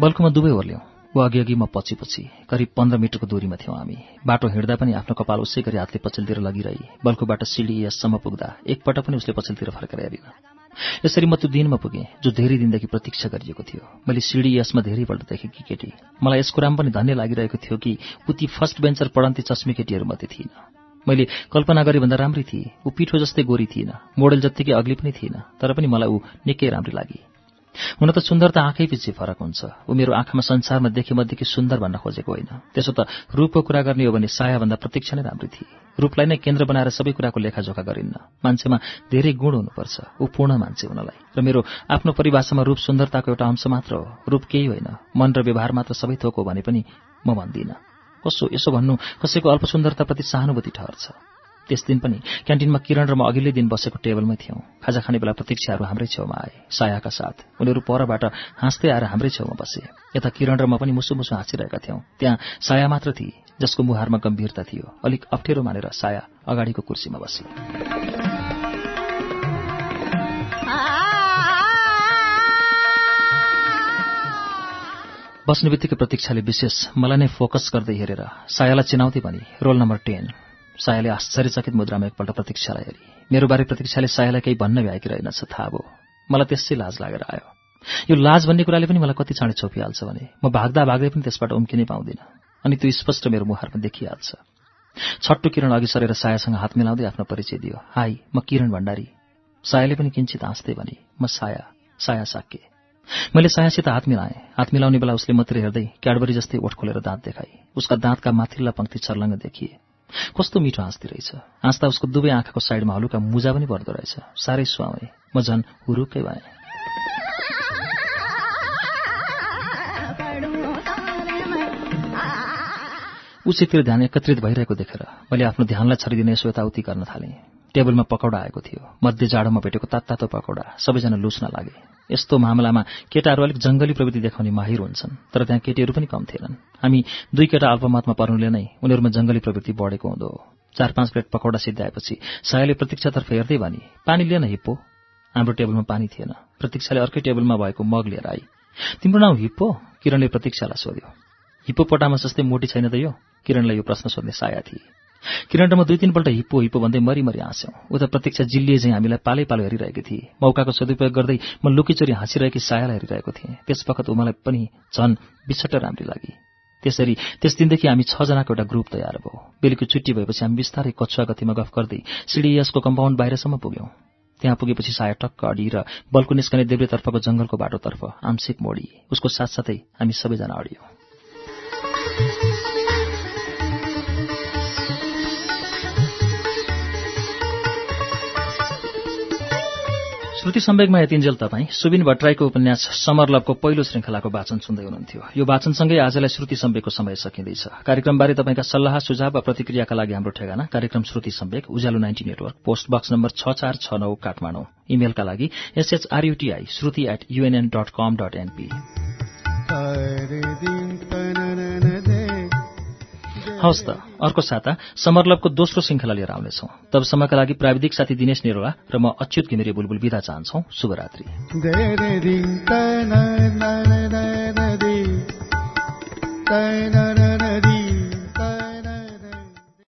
बल्कुमा दुवै ओर्ल्यौँ ऊ अघि अघि म पछि पछि करिब पन्ध्र मिटरको दूरीमा थियौँ हामी। बाटो हिँड्दा पनि आफ्नो कपाल उसै गरी हातले पछिल्तिर लगिरही। बल्कुबाट सिडी यससम्म पुग्दा एकपल्ट पनि उसले पछिल्तिर फर्केर हेरिन। यसरी म त्यो दिनमा पुगेँ जो धेरै दिनदेखि प्रतीक्षा गरिएको थियो। मैले सिडी यसमा धेरैपल्ट देखेकी केटी। मलाई यस कुरामा पनि धन्य लागिरहेको थियो कि ऊ ती फर्स्ट बेन्चर पढन्ती चस्मी केटीहरूमध्ये थिइन। मैले कल्पना गरे भन्दा राम्रै थिए। ऊ पिठो जस्तै गोरी थिइन मोडेल जत्तिकै अग्ली पनि थिइन तर पनि मलाई ऊ निकै राम्री लागि हुन त सुन्दरता आँखै पछि फरक हुन्छ। ऊ मेरो आँखामा संसारमा देखेमध्येकी सुन्दर भन्न खोजेको होइन। त्यसो त रूपको कुरा गर्ने हो भने सायाभन्दा प्रतीक्षा नै राम्री थिए। रूपलाई नै केन्द्र बनाएर सबै कुराको लेखाजोखा गरिन्न। मान्छेमा धेरै गुण हुनुपर्छ। ऊ पूर्ण मान्छे हुनलाई। र मेरो आफ्नो परिभाषामा रूप सुन्दरताको एउटा अंश मात्र हो। रूप केही होइन। मन र व्यवहार मात्र सबै थोक हो भने पनि म भन्दिनँ। कसो यसो भन्नु? कसैको अल्प सुन्दरताप्रति सहानुभूति ठहर्छ त्यस दिन पनि क्यान्टिनमा किरण र म अघिल्लै दिन बसेको टेबलमै थियौँ। खाजा खाने बेला प्रतीक्षाहरू हाम्रै छेउमा आए। सायाका साथ। उनीहरू परबाट हाँस्दै आएर हाम्रै छेउमा बसे। यता किरण र म पनि मुसु मुसु हाँसिरहेका थियौँ। त्यहाँ साया मात्र थिए जसको मुहारमा गम्भीरता थियो। अलिक अप्ठ्यारो मानेर साया अगाडिको कुर्सीमा बसे। बस्ने बित्तिकै प्रतीक्षाले विशेष मलाई नै फोकस गर्दै हेरेर सायालाई चिनाउँदै भने रोल नम्बर टेन सायाले आश्चर्यचकित मुद्रामा एकपल्ट प्रतीक्षालाई हेरी। मेरो बारे प्रतीक्षाले सायालाई केही भन्न भ्याएकी रहेनछ थाहा भयो। मलाई त्यसै लाज लागेर आयो। यो लाज भन्ने कुराले पनि मलाई कति चाँडै छोपिहाल्छ भने म भाग्दा भाग्दै पनि त्यसबाट उम्किनै पाउँदिनँ अनि त्यो स्पष्ट मेरो मुहारमा देखिहाल्छ। छट्टु किरण अघि सरेर सायासँग हात मिलाउँदै आफ्नो परिचय दियो। हाई म किरण भण्डारी। सायाले पनि किन्चित हाँस्दै भने म साया साया साके मैले सायासित हात मिलाएँ। हात मिलाउने बेला उसले मात्रै हेर्दै क्याडबरी जस्तै ओठ खोलेर दाँत देखाए। उसका दाँतका माथिल्ला पंक्ति छर्लङ्ग देखिए। कस्तो मिठो हाँस्दै रहेछ। हाँस्दा उसको दुवै आँखाको साइडमा हलुका मुजा पनि पर्दो रहेछ। साह्रै सुहाउने। म झन् हुरुक्कै भएँ। उसितिर ध्यान एकत्रित भइरहेको देखेर मैले आफ्नो ध्यानलाई छरिदिने यसो यताउति गर्न थालेँ। टेबलमा पकौडा आएको थियो। मध्य जाडोमा भेटेको तात्तातो पकौडा सबैजना लुच्न लागे। यस्तो मामलामा केटाहरू अलिक जङ्गली प्रवृत्ति देखाउने माहिर हुन्छन् तर त्यहाँ केटीहरू पनि कम थिएनन्। हामी दुई केटा अल्पमतमा पर्नुले नै उनीहरूमा जङ्गली प्रवृत्ति बढेको हुँदो चार पाँच प्लेट पकौडा सिद्धाएपछि सायाले प्रतीक्षातर्फ हेर्दै भने पानी लिएन हिप्पो? हाम्रो टेबलमा पानी थिएन। प्रतीक्षाले अर्कै टेबलमा भएको मग लिएर आई। तिम्रो नाउँ हिप्पो? किरणले प्रतीक्षालाई सोध्यो। हिप्पो पटामा जस्तै मोटी छैन त यो? किरणलाई यो प्रश्न सोध्ने साया थिए। किरण र म दुई तिनपल्ट हिप्पो हिप्पो भन्दै मरिमरि हाँस्यौँ। उता प्रतीक्षा जिल्लिए चाहिँ हामीलाई पालै पालो हेरिरहेकी थिए। मौकाको सदुपयोग गर्दै म लुकीचोरी हाँसिरहेकी सायालाई हेरिरहेको थिएँ। त्यस वखत उमालाई पनि झन् बिछट्ट राम्री लागि। त्यसरी त्यस दिनदेखि हामी छजनाको एउटा ग्रुप तयार भयो। बेलुकी छुट्टी भएपछि हामी बिस्तारै कछुवा गतिमा गफ गर्दै सिडिएसको कम्पाउन्ड बाहिरसम्म पुग्यौँ। त्यहाँ पुगेपछि साया टक्क अडी र बल्कु निस्कने देब्रेतर्फको जङ्गलको बाटोतर्फ आंशिक मोडी। उसको साथसाथै हामी सबैजना अडियौँ। श्रुति सम्वेकमा यतिन्जेल तपाईँ। सुबिन भट्टराईको उपन्यास समरलभको पहिलो श्रृङ्खलाको वाचन सुन्दै हुनुहुन्थ्यो। यो वाचनसँगै आजलाई श्रुति सम्वेकको समय सकिँदैछ। कार्यक्रमबारे तपाईँका सल्लाह सुझाव वा प्रतिक्रियाका लागि हाम्रो ठेगाना कार्यक्रम Shruti Sambeg Ujyaalo ninety network post box number छ चार छ नौ काठमाडौँ। इमेलका लागि S H R U T I Shruti at UNN dot com dot NP हवस् त अर्को साता समरलभको दोस्रो श्रृङ्खला लिएर आउनेछौँ। तबसम्मका लागि प्राविधिक साथी दिनेश निरोला र म अच्युत घिमिरे बुलबुल विदा चाहन्छौ। शुभरात्री